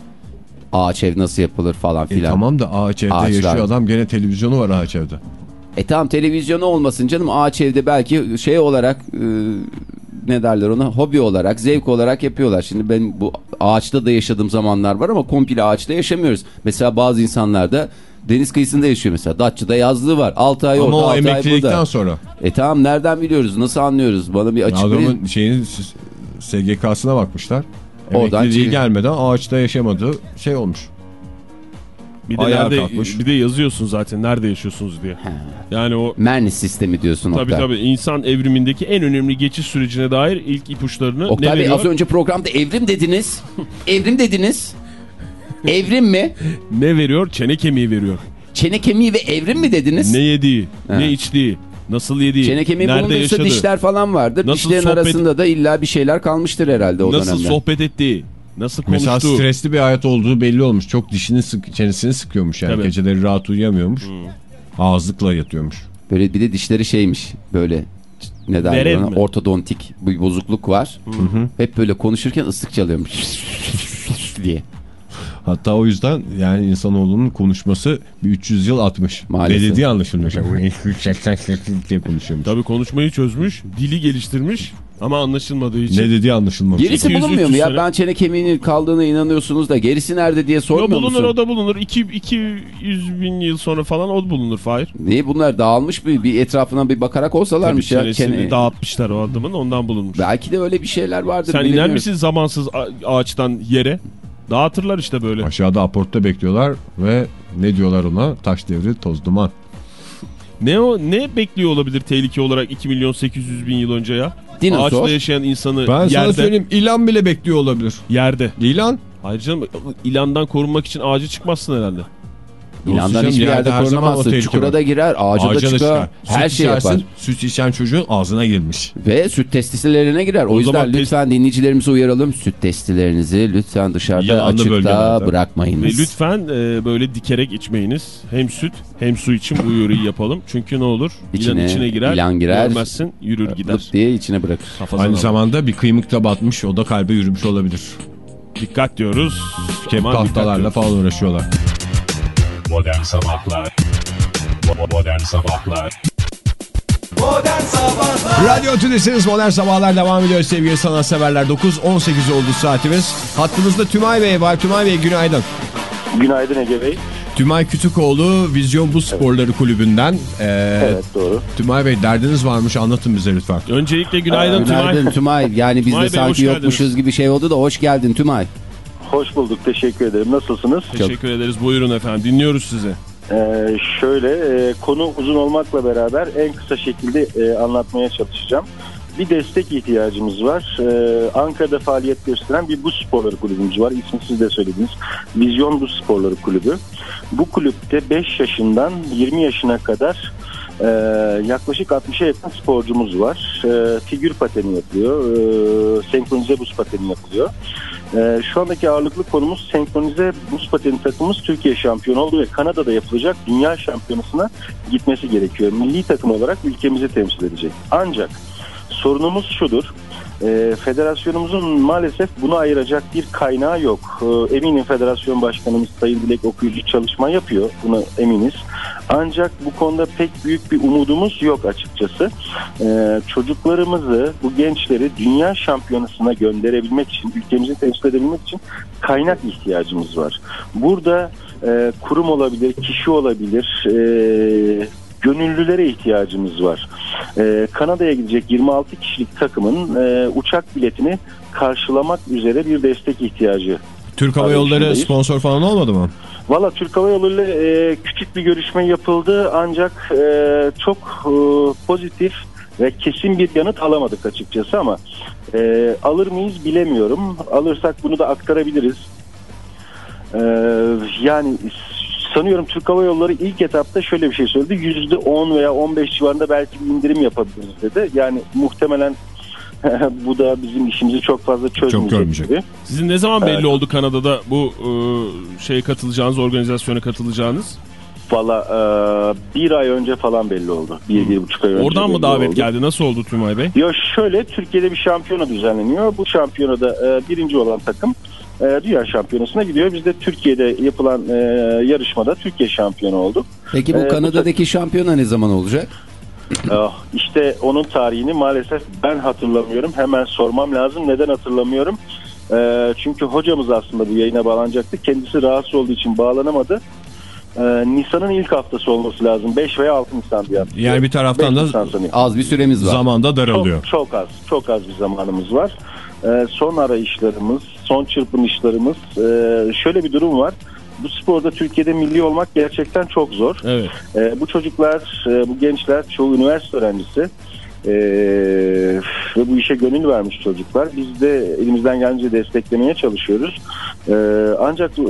Speaker 5: Ağaç ev nasıl yapılır falan
Speaker 3: E
Speaker 5: filan.
Speaker 3: tamam da ağaç evde
Speaker 5: Ağaçlar.
Speaker 3: yaşıyor adam gene televizyonu var ağaç evde.
Speaker 5: E tamam televizyonu olmasın canım ağaç evde belki şey olarak e, ne derler ona hobi olarak zevk olarak yapıyorlar. Şimdi ben bu ağaçta da yaşadığım zamanlar var ama komple ağaçta yaşamıyoruz. Mesela bazı insanlar da deniz kıyısında yaşıyor mesela. Datça'da yazlığı var. 6 ay
Speaker 3: Ama
Speaker 5: orada
Speaker 3: o
Speaker 5: 6 ay
Speaker 3: emeklilikten
Speaker 5: burada.
Speaker 3: sonra.
Speaker 5: E tamam nereden biliyoruz nasıl anlıyoruz bana bir açıklayın.
Speaker 3: Adamın şeyini SGK'sına bakmışlar.
Speaker 5: Oradan
Speaker 3: Emekliliği
Speaker 5: çıkıyor.
Speaker 3: gelmeden ağaçta yaşamadığı şey olmuş.
Speaker 4: bir de
Speaker 3: ayağa
Speaker 4: nerede
Speaker 3: kalkmış.
Speaker 4: bir de yazıyorsun zaten nerede yaşıyorsunuz diye. Yani o
Speaker 5: Mernis sistemi diyorsun
Speaker 4: tabii
Speaker 5: Oktay.
Speaker 4: tabii insan evrimindeki en önemli geçiş sürecine dair ilk ipuçlarını
Speaker 5: Oktay
Speaker 4: ne
Speaker 5: Bey
Speaker 4: veriyor?
Speaker 5: az önce programda evrim dediniz. evrim dediniz. Evrim mi?
Speaker 4: Ne veriyor? Çene kemiği veriyor.
Speaker 5: Çene kemiği ve evrim mi dediniz?
Speaker 4: Ne yediği,
Speaker 5: Ha.
Speaker 4: ne içtiği, nasıl yediği,
Speaker 5: Çene kemiği
Speaker 4: nerede
Speaker 5: bulunduysa
Speaker 4: yaşadığı,
Speaker 5: dişler falan vardır.
Speaker 4: Nasıl
Speaker 5: Dişlerin
Speaker 4: sohbet-
Speaker 5: arasında da illa bir şeyler kalmıştır herhalde o
Speaker 4: nasıl
Speaker 5: dönemde.
Speaker 4: sohbet ettiği, nasıl konuştuğu.
Speaker 3: Mesela stresli bir hayat olduğu belli olmuş. Çok dişini sık, çenesini sıkıyormuş yani.
Speaker 4: Tabii.
Speaker 3: Geceleri rahat uyuyamıyormuş. Ağızlıkla yatıyormuş.
Speaker 5: Böyle bir de dişleri şeymiş böyle ne derler ona?
Speaker 4: mi?
Speaker 5: ortodontik bir bozukluk var. Hep böyle konuşurken ıslık çalıyormuş diye.
Speaker 3: Hatta o yüzden yani insanoğlunun konuşması bir 300 yıl atmış.
Speaker 5: Maalesef.
Speaker 3: Ne dediği anlaşılmıyor. 388 diye konuşuyormuş.
Speaker 4: Tabii konuşmayı çözmüş, dili geliştirmiş ama anlaşılmadığı için.
Speaker 3: Ne dediği anlaşılmamış.
Speaker 5: Gerisi
Speaker 4: 200
Speaker 5: bulunmuyor mu ya?
Speaker 4: sene.
Speaker 5: Ben çene kemiğinin kaldığına inanıyorsunuz da gerisi nerede diye
Speaker 4: Yo,
Speaker 5: sormuyor
Speaker 4: bulunur
Speaker 5: musun?
Speaker 4: o da bulunur. 2 200 bin yıl sonra falan o bulunur Fahir.
Speaker 5: Niye bunlar dağılmış bir, bir etrafına bir bakarak
Speaker 4: Tabii
Speaker 5: olsalarmış ya.
Speaker 4: çenesini
Speaker 5: Çene-
Speaker 4: dağıtmışlar o adamın ondan bulunmuş.
Speaker 5: Belki de öyle bir şeyler vardır.
Speaker 4: Sen iner misin zamansız ağaçtan yere? Dağıtırlar işte böyle.
Speaker 3: Aşağıda aportta bekliyorlar ve ne diyorlar ona? Taş devri toz duman.
Speaker 4: Ne o ne bekliyor olabilir tehlike olarak 2 milyon 800 bin yıl önce ya?
Speaker 5: Dinozor.
Speaker 4: Ağaçta yaşayan insanı
Speaker 3: Ben sana
Speaker 4: yerde.
Speaker 3: söyleyeyim ilan bile bekliyor olabilir.
Speaker 4: Yerde.
Speaker 3: İlan?
Speaker 4: Hayır canım ilandan korunmak için ağaca çıkmazsın herhalde.
Speaker 5: İlandan hiçbir yerde
Speaker 3: her o
Speaker 5: korunamazsın. Çukura da girer, ağaca, da çıkar. Her
Speaker 3: Süt
Speaker 5: şey
Speaker 3: içersin,
Speaker 5: yapar.
Speaker 3: Süt içen çocuğun ağzına girmiş.
Speaker 5: Ve süt testilerine girer. O,
Speaker 4: O
Speaker 5: yüzden lütfen dinleyicilerimizi uyaralım. Süt testilerinizi lütfen dışarıda
Speaker 3: Yalanlı
Speaker 5: açıkta
Speaker 3: bölgelerde.
Speaker 4: Ve
Speaker 5: bırakmayınız.
Speaker 4: lütfen e, böyle dikerek içmeyiniz. Hem süt hem su için bu uyarıyı yapalım. Çünkü ne olur?
Speaker 5: İçine,
Speaker 4: İlan içine girer.
Speaker 5: ilan girer.
Speaker 4: Görmezsin yürür gider.
Speaker 5: Lıp diye içine bırakır.
Speaker 4: Kafasına
Speaker 3: Aynı
Speaker 4: alır.
Speaker 3: zamanda bir kıymık da batmış o da kalbe yürümüş olabilir.
Speaker 4: Dikkat diyoruz.
Speaker 3: Kep tahtalarla falan uğraşıyorlar.
Speaker 1: Modern Sabahlar Modern Sabahlar
Speaker 2: Modern Sabahlar
Speaker 3: Radyo Tülesi'niz Modern Sabahlar devam ediyor sevgili sanatseverler. 9.18 oldu saatimiz. Hattımızda Tümay Bey var. Tümay Bey günaydın.
Speaker 6: Günaydın Ege Bey.
Speaker 3: Tümay Kütükoğlu Vizyon Buz Sporları Kulübü'nden. Ee,
Speaker 6: Evet doğru.
Speaker 3: Tümay Bey derdiniz varmış anlatın bize lütfen.
Speaker 4: Öncelikle günaydın
Speaker 5: Günaydın
Speaker 4: Tümay.
Speaker 5: Tümay. Yani biz
Speaker 4: Tümay
Speaker 5: de
Speaker 4: Bey, hoş
Speaker 5: sanki
Speaker 4: geldiniz.
Speaker 5: yokmuşuz gibi şey oldu da hoş geldin Tümay.
Speaker 6: Hoş bulduk. Teşekkür ederim. Nasılsınız?
Speaker 4: Teşekkür ederiz. Buyurun efendim. Dinliyoruz sizi.
Speaker 6: Ee, şöyle e, konu uzun olmakla beraber en kısa şekilde e, anlatmaya çalışacağım. Bir destek ihtiyacımız var. Ee, Ankara'da faaliyet gösteren bir buz sporları kulübümüz var. İsmi siz de söylediniz. Vizyon Buz Sporları Kulübü. Bu kulüpte 5 yaşından 20 yaşına kadar e, yaklaşık 60'a yakın sporcumuz var. E, figür pateni yapılıyor. E, senkronize buz pateni yapılıyor. Ee, şu andaki ağırlıklı konumuz senkronize buz pateni takımımız Türkiye şampiyonu oldu ve Kanada'da yapılacak dünya şampiyonasına gitmesi gerekiyor. Milli takım olarak ülkemizi temsil edecek. Ancak sorunumuz şudur. Ee, federasyonumuzun maalesef bunu ayıracak bir kaynağı yok. Ee, eminim federasyon başkanımız Sayın Dilek Okuyucu çalışma yapıyor. Buna eminiz. Ancak bu konuda pek büyük bir umudumuz yok açıkçası. Ee, çocuklarımızı, bu gençleri dünya şampiyonasına gönderebilmek için, ülkemizi temsil edebilmek için kaynak ihtiyacımız var. Burada e, kurum olabilir, kişi olabilir, e, gönüllülere ihtiyacımız var. E, Kanada'ya gidecek 26 kişilik takımın e, uçak biletini karşılamak üzere bir destek ihtiyacı
Speaker 3: Türk Hava Yolları sponsor falan olmadı mı?
Speaker 6: Valla Türk Hava Yolu ile e, küçük bir görüşme yapıldı ancak e, çok e, pozitif ve kesin bir yanıt alamadık açıkçası ama e, alır mıyız bilemiyorum. Alırsak bunu da aktarabiliriz. E, yani sanıyorum Türk Hava Yolları ilk etapta şöyle bir şey söyledi. %10 veya 15 civarında belki bir indirim yapabiliriz dedi. Yani muhtemelen bu da bizim işimizi çok fazla çözmeyecek
Speaker 3: görmeyecek.
Speaker 6: gibi.
Speaker 4: Sizin ne zaman belli
Speaker 6: Evet.
Speaker 4: oldu Kanada'da bu e, şeye katılacağınız, organizasyona katılacağınız?
Speaker 6: Valla e, bir ay önce falan belli oldu. Bir, bir buçuk ay önce
Speaker 4: Oradan mı davet
Speaker 6: oldu.
Speaker 4: geldi? Nasıl oldu Tümay Bey?
Speaker 6: Ya şöyle Türkiye'de bir şampiyona düzenleniyor. Bu şampiyonada e, birinci olan takım e, dünya şampiyonasına gidiyor. Biz de Türkiye'de yapılan e, yarışmada Türkiye şampiyonu olduk.
Speaker 5: Peki bu
Speaker 6: bu
Speaker 5: Kanada'daki şampiyona ne zaman olacak?
Speaker 6: Ah, işte onun tarihini maalesef ben hatırlamıyorum. Hemen sormam lazım. Neden hatırlamıyorum? E, çünkü hocamız aslında bu yayına bağlanacaktı. Kendisi rahatsız olduğu için bağlanamadı. E, Nisan'ın ilk haftası olması lazım. 5 veya 6 Nisan diye.
Speaker 3: Yani bir taraftan da
Speaker 6: Nisan.
Speaker 5: Az bir süremiz var.
Speaker 3: zamanda daralıyor.
Speaker 6: Çok, çok az, çok az bir zamanımız var. Ee, son arayışlarımız, son çırpınışlarımız. Ee, şöyle bir durum var. Bu sporda Türkiye'de milli olmak gerçekten çok zor.
Speaker 4: Evet.
Speaker 6: Ee, bu çocuklar, e, bu gençler çoğu üniversite öğrencisi. Ee, ve bu işe gönül vermiş çocuklar. Biz de elimizden gelince desteklemeye çalışıyoruz. Ee, ancak e,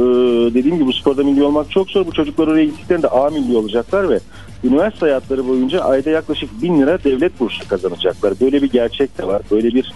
Speaker 6: dediğim gibi bu sporda milli olmak çok zor. Bu çocuklar oraya gittiklerinde A milli olacaklar ve üniversite hayatları boyunca ayda yaklaşık 1000 lira devlet bursu kazanacaklar. Böyle bir gerçek de var. Böyle bir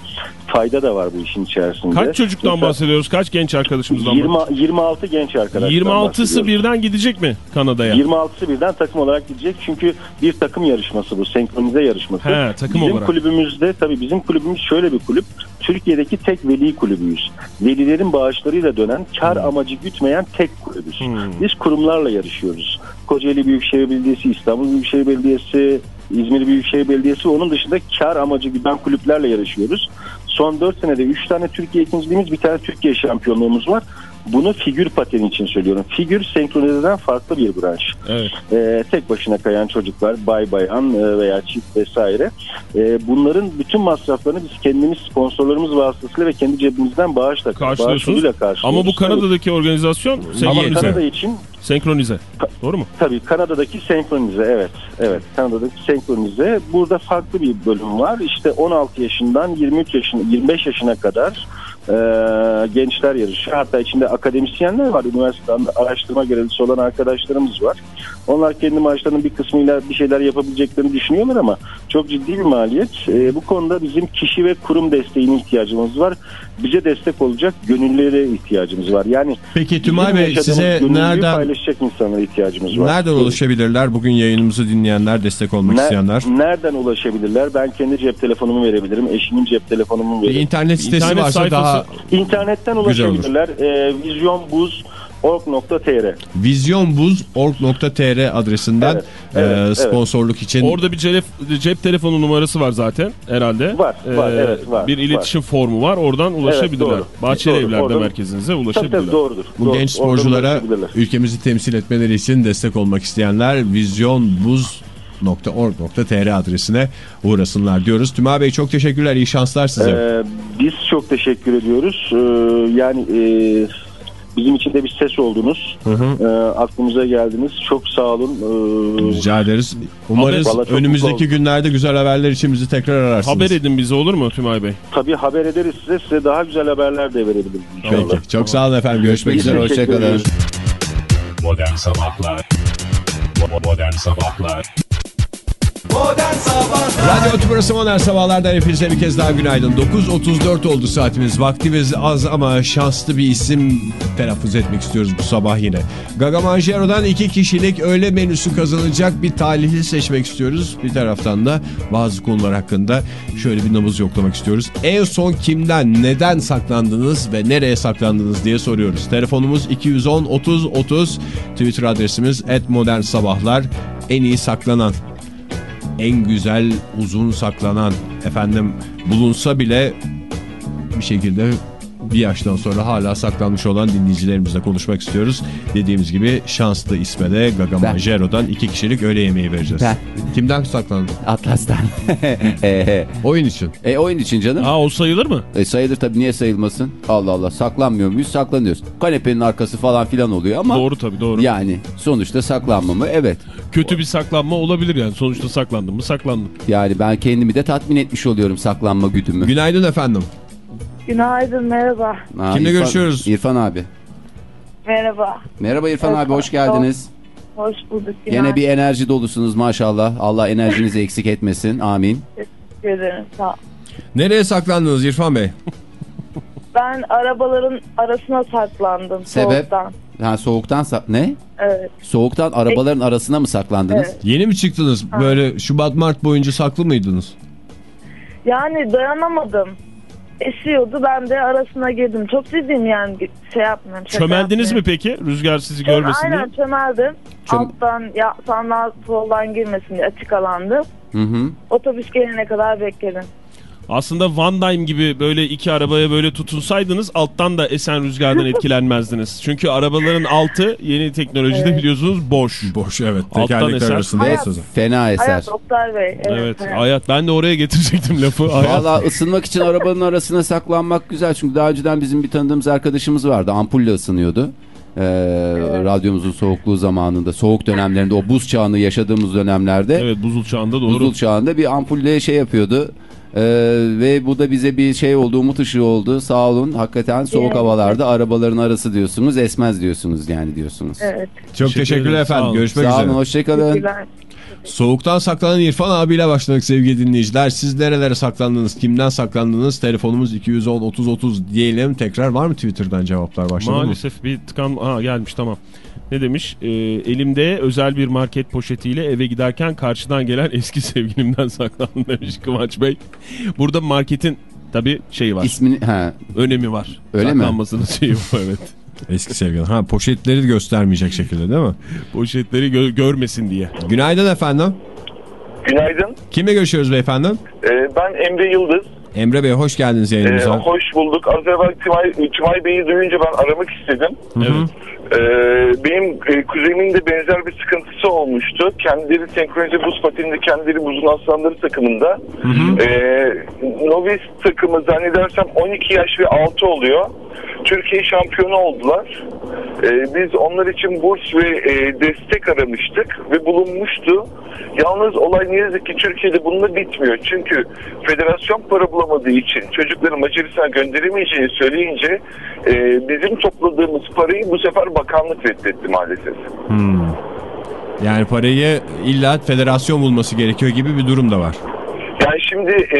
Speaker 6: fayda da var bu işin içerisinde.
Speaker 4: Kaç çocuktan
Speaker 6: Mesela
Speaker 4: bahsediyoruz? Kaç genç arkadaşımızdan
Speaker 6: 20,
Speaker 4: bahsediyoruz?
Speaker 6: 26 genç arkadaşlar.
Speaker 4: 26'sı birden gidecek mi Kanada'ya?
Speaker 6: 26'sı birden takım olarak gidecek çünkü bir takım yarışması bu senkronize yarışması.
Speaker 4: He, takım
Speaker 6: bizim
Speaker 4: olarak.
Speaker 6: kulübümüzde tabii bizim kulübümüz şöyle bir kulüp Türkiye'deki tek veli kulübüyüz. Velilerin bağışlarıyla dönen, kar amacı gütmeyen tek kulübüz.
Speaker 4: Hmm.
Speaker 6: Biz kurumlarla yarışıyoruz. Kocaeli Büyükşehir Belediyesi, İstanbul Büyükşehir Belediyesi, İzmir Büyükşehir Belediyesi onun dışında kar amacı güden kulüplerle yarışıyoruz. Son 4 senede 3 tane Türkiye ikinciliğimiz bir tane Türkiye şampiyonluğumuz var. Bunu figür pateni için söylüyorum. Figür senkronizeden farklı bir branş.
Speaker 4: Evet.
Speaker 6: Ee, tek başına kayan çocuklar, bay bayan e, veya çift vesaire. Ee, bunların bütün masraflarını biz kendimiz sponsorlarımız vasıtasıyla ve kendi cebimizden bağışla
Speaker 4: Karşılıyorsunuz.
Speaker 6: karşılıyoruz.
Speaker 4: Ama bu Kanada'daki organizasyon
Speaker 6: Ama
Speaker 4: senkronize.
Speaker 6: Kanada için
Speaker 4: Senkronize. Doğru mu?
Speaker 6: Tabii Kanada'daki senkronize evet. Evet Kanada'daki senkronize. Burada farklı bir bölüm var. İşte 16 yaşından 23 yaşına 25 yaşına kadar e, gençler yarışıyor. Hatta içinde akademisyenler var. Üniversitede araştırma görevlisi olan arkadaşlarımız var. Onlar kendi maaşlarının bir kısmıyla bir şeyler yapabileceklerini düşünüyorlar ama çok ciddi bir maliyet. E, bu konuda bizim kişi ve kurum desteğine ihtiyacımız var. Bize destek olacak gönüllülere ihtiyacımız var. Yani
Speaker 3: Peki Tümay Bey size nereden
Speaker 6: paylaşacak insanlara ihtiyacımız var.
Speaker 3: nereden ulaşabilirler? Bugün yayınımızı dinleyenler, destek olmak
Speaker 6: Ne-
Speaker 3: isteyenler.
Speaker 6: Nereden ulaşabilirler? Ben kendi cep telefonumu verebilirim. Eşimin cep telefonumu
Speaker 3: Bir
Speaker 6: veririm.
Speaker 3: internet sitesi
Speaker 4: İnternet
Speaker 3: varsa
Speaker 4: sayfası-
Speaker 3: daha
Speaker 6: İnternetten
Speaker 3: Güzel olur.
Speaker 6: ulaşabilirler. Ee, vizyonbuz.org.tr
Speaker 3: vizyonbuz.org.tr adresinden
Speaker 6: Evet, evet,
Speaker 3: e,
Speaker 6: evet.
Speaker 3: sponsorluk için
Speaker 4: Orada bir cep, cep telefonu numarası var zaten herhalde.
Speaker 6: Var, var, evet, var,
Speaker 4: Bir iletişim formu var. Oradan ulaşabilirler.
Speaker 6: doğru.
Speaker 4: Bahçeli
Speaker 6: Doğru,
Speaker 4: Evler'de
Speaker 6: oradan-
Speaker 4: merkezinize
Speaker 6: Tabii
Speaker 4: ulaşabilirler.
Speaker 6: tabii doğrudur.
Speaker 3: bu
Speaker 6: Doğru,
Speaker 3: genç sporculara ülkemizi temsil etmeleri için destek olmak isteyenler vizyonbuz.org.tr adresine uğrasınlar diyoruz. Tümay Bey çok teşekkürler. İyi şanslar size.
Speaker 6: Ee, biz çok teşekkür ediyoruz. Ee, yani e, bizim için de bir ses oldunuz. Ee, aklımıza geldiniz. Çok sağ olun. Ee,
Speaker 3: Rica ederiz. Umarız önümüzdeki günlerde güzel haberler için bizi tekrar ararsınız.
Speaker 4: Haber edin bize olur mu Tümay Bey?
Speaker 6: tabii haber ederiz size. Size daha güzel haberler de verebiliriz inşallah.
Speaker 3: Peki. Çok sağ olun efendim. Görüşmek
Speaker 6: Biz
Speaker 3: üzere. Hoşçakalın.
Speaker 1: Modern Sabahlar Modern Sabahlar
Speaker 2: Modern Sabahlar
Speaker 3: Radyo Tümrüsü Modern Sabahlar'dan hepinize bir kez daha günaydın. 9.34 oldu saatimiz. Vaktimiz az ama şanslı bir isim telaffuz etmek istiyoruz bu sabah yine. Gaga Manjero'dan iki kişilik öğle menüsü kazanacak bir talihli seçmek istiyoruz. Bir taraftan da bazı konular hakkında şöyle bir nabız yoklamak istiyoruz. En son kimden, neden saklandınız ve nereye saklandınız diye soruyoruz. Telefonumuz 210 30 30. Twitter adresimiz @modernsabahlar. En iyi saklanan en güzel uzun saklanan efendim bulunsa bile bir şekilde bir yaştan sonra hala saklanmış olan dinleyicilerimizle konuşmak istiyoruz. Dediğimiz gibi şanslı isme de Gaga. Manjero'dan iki kişilik öğle yemeği vereceğiz.
Speaker 5: Ben.
Speaker 3: Kimden saklandın?
Speaker 5: Atlas'tan. e,
Speaker 3: Oyun için.
Speaker 5: e, oyun için canım.
Speaker 4: Aa o sayılır mı?
Speaker 5: E, sayılır tabii niye sayılmasın? Allah Allah saklanmıyor muyuz? Saklanıyoruz. Kanepenin arkası falan filan oluyor ama
Speaker 4: Doğru tabii doğru.
Speaker 5: yani sonuçta saklanma mı? Evet.
Speaker 4: Kötü bir saklanma olabilir yani. Sonuçta saklandım mı saklandım.
Speaker 5: Yani ben kendimi de tatmin etmiş oluyorum saklanma güdümü.
Speaker 3: Günaydın efendim.
Speaker 7: Günaydın, merhaba.
Speaker 5: Ha,
Speaker 3: Kimle
Speaker 5: İrfan-
Speaker 3: görüşüyoruz?
Speaker 5: İrfan abi.
Speaker 7: Merhaba.
Speaker 5: Merhaba İrfan
Speaker 7: Evet,
Speaker 5: abi hoş geldiniz.
Speaker 7: Hoş bulduk.
Speaker 5: Gene bir enerji dolusunuz maşallah. Allah enerjinizi eksik etmesin. Amin.
Speaker 7: Teşekkür ederim. Sağ ol.
Speaker 3: Nereye saklandınız İrfan Bey?
Speaker 7: Ben arabaların arasına saklandım.
Speaker 5: Sebep?
Speaker 7: Soğuktan.
Speaker 5: Ha soğuktan sa- ne?
Speaker 7: Evet.
Speaker 5: Soğuktan arabaların arasına mı saklandınız?
Speaker 7: Evet.
Speaker 3: Yeni mi çıktınız? Böyle Şubat Mart boyunca saklı mıydınız?
Speaker 7: Yani dayanamadım. Esiyordu ben de arasına girdim. Çok ciddiyim yani şey yapmıyorum. şaka
Speaker 4: Çömeldiniz mi peki? Rüzgar sizi
Speaker 7: Çöm-
Speaker 4: görmesin diye.
Speaker 7: Aynen çömeldim.
Speaker 5: Çöm-
Speaker 7: Alttan ya sağdan soldan girmesin diye açık alandı.
Speaker 5: Hı hı.
Speaker 7: Otobüs gelene kadar bekledim.
Speaker 4: Aslında Van Damme gibi böyle iki arabaya böyle tutunsaydınız alttan da esen rüzgardan etkilenmezdiniz. Çünkü arabaların altı yeni teknolojide
Speaker 7: Evet.
Speaker 4: biliyorsunuz boş.
Speaker 3: Boş evet.
Speaker 4: Alttan
Speaker 3: Tekerlekler
Speaker 4: eser.
Speaker 3: arasında
Speaker 7: Hayat-.
Speaker 5: Fena eser.
Speaker 7: Hayat Oktay Bey. Evet.
Speaker 4: Evet,
Speaker 7: hayat.
Speaker 4: hayat. Ben de oraya getirecektim lafı.
Speaker 5: Valla ısınmak için arabanın arasına saklanmak güzel. Çünkü daha önceden bizim bir tanıdığımız arkadaşımız vardı. Ampulle ısınıyordu. Ee, Radyomuzun soğukluğu zamanında, soğuk dönemlerinde, o buz çağını yaşadığımız dönemlerde
Speaker 4: Evet buzul çağında doğru.
Speaker 5: buzul çağında bir ampulle şey yapıyordu. Ee, ve bu da bize bir şey oldu, umut ışığı oldu. Sağ olun. Hakikaten soğuk
Speaker 7: Evet.
Speaker 5: havalarda arabaların arası diyorsunuz, esmez diyorsunuz yani diyorsunuz.
Speaker 7: Evet.
Speaker 3: Çok
Speaker 4: Teşekkür
Speaker 3: teşekkürler
Speaker 4: ederim, sağ
Speaker 3: efendim. Görüşmek
Speaker 5: Sağ
Speaker 3: üzere.
Speaker 5: olun, hoşçakalın.
Speaker 3: Soğuktan saklanan İrfan abiyle başladık sevgili dinleyiciler. Siz nerelere saklandınız? Kimden saklandınız? Telefonumuz 210 30 30 diyelim. Tekrar var mı Twitter'dan cevaplar başladı mı?
Speaker 4: Maalesef bir tıkan... Aa gelmiş tamam. Ne demiş? Ee, elimde özel bir market poşetiyle eve giderken karşıdan gelen eski sevgilimden saklandım demiş Kıvanç Bey. Burada marketin tabii şey var.
Speaker 5: İsmini ha
Speaker 4: önemi var.
Speaker 5: Öyle mi?
Speaker 4: Saklanmasının şeyi var evet.
Speaker 3: Eski sevgili. Ha poşetleri göstermeyecek şekilde değil mi?
Speaker 4: Poşetleri gö- görmesin diye.
Speaker 3: Günaydın efendim.
Speaker 8: Günaydın.
Speaker 3: Kimle görüşüyoruz beyefendi?
Speaker 8: Ee, ben Emre Yıldız.
Speaker 3: Emre Bey hoş geldiniz
Speaker 8: Ee,
Speaker 3: yayınımıza.
Speaker 8: hoş bulduk. Az evvel Tümay, Tümay Bey'i duyunca ben aramak istedim.
Speaker 4: Evet.
Speaker 8: Ee, benim e, kuzenimin de benzer bir sıkıntısı olmuştu. Kendileri senkronize buz pateninde kendileri buzun aslanları takımında. Ee, novice takımı zannedersem 12 yaş ve 6 oluyor. Türkiye şampiyonu oldular. Ee, biz onlar için burs ve e, destek aramıştık ve bulunmuştu. Yalnız olay ne yazık ki Türkiye'de bununla bitmiyor. Çünkü federasyon para bulamadığı için çocukları Macaristan'a gönderemeyeceğini söyleyince e, bizim topladığımız parayı bu sefer bakanlık reddetti maalesef.
Speaker 3: Yani parayı illa federasyon bulması gerekiyor gibi bir durum da var.
Speaker 8: Yani şimdi e,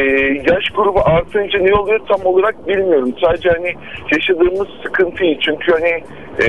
Speaker 8: yaş grubu artınca ne oluyor tam olarak bilmiyorum. Sadece hani yaşadığımız sıkıntıyı çünkü hani e,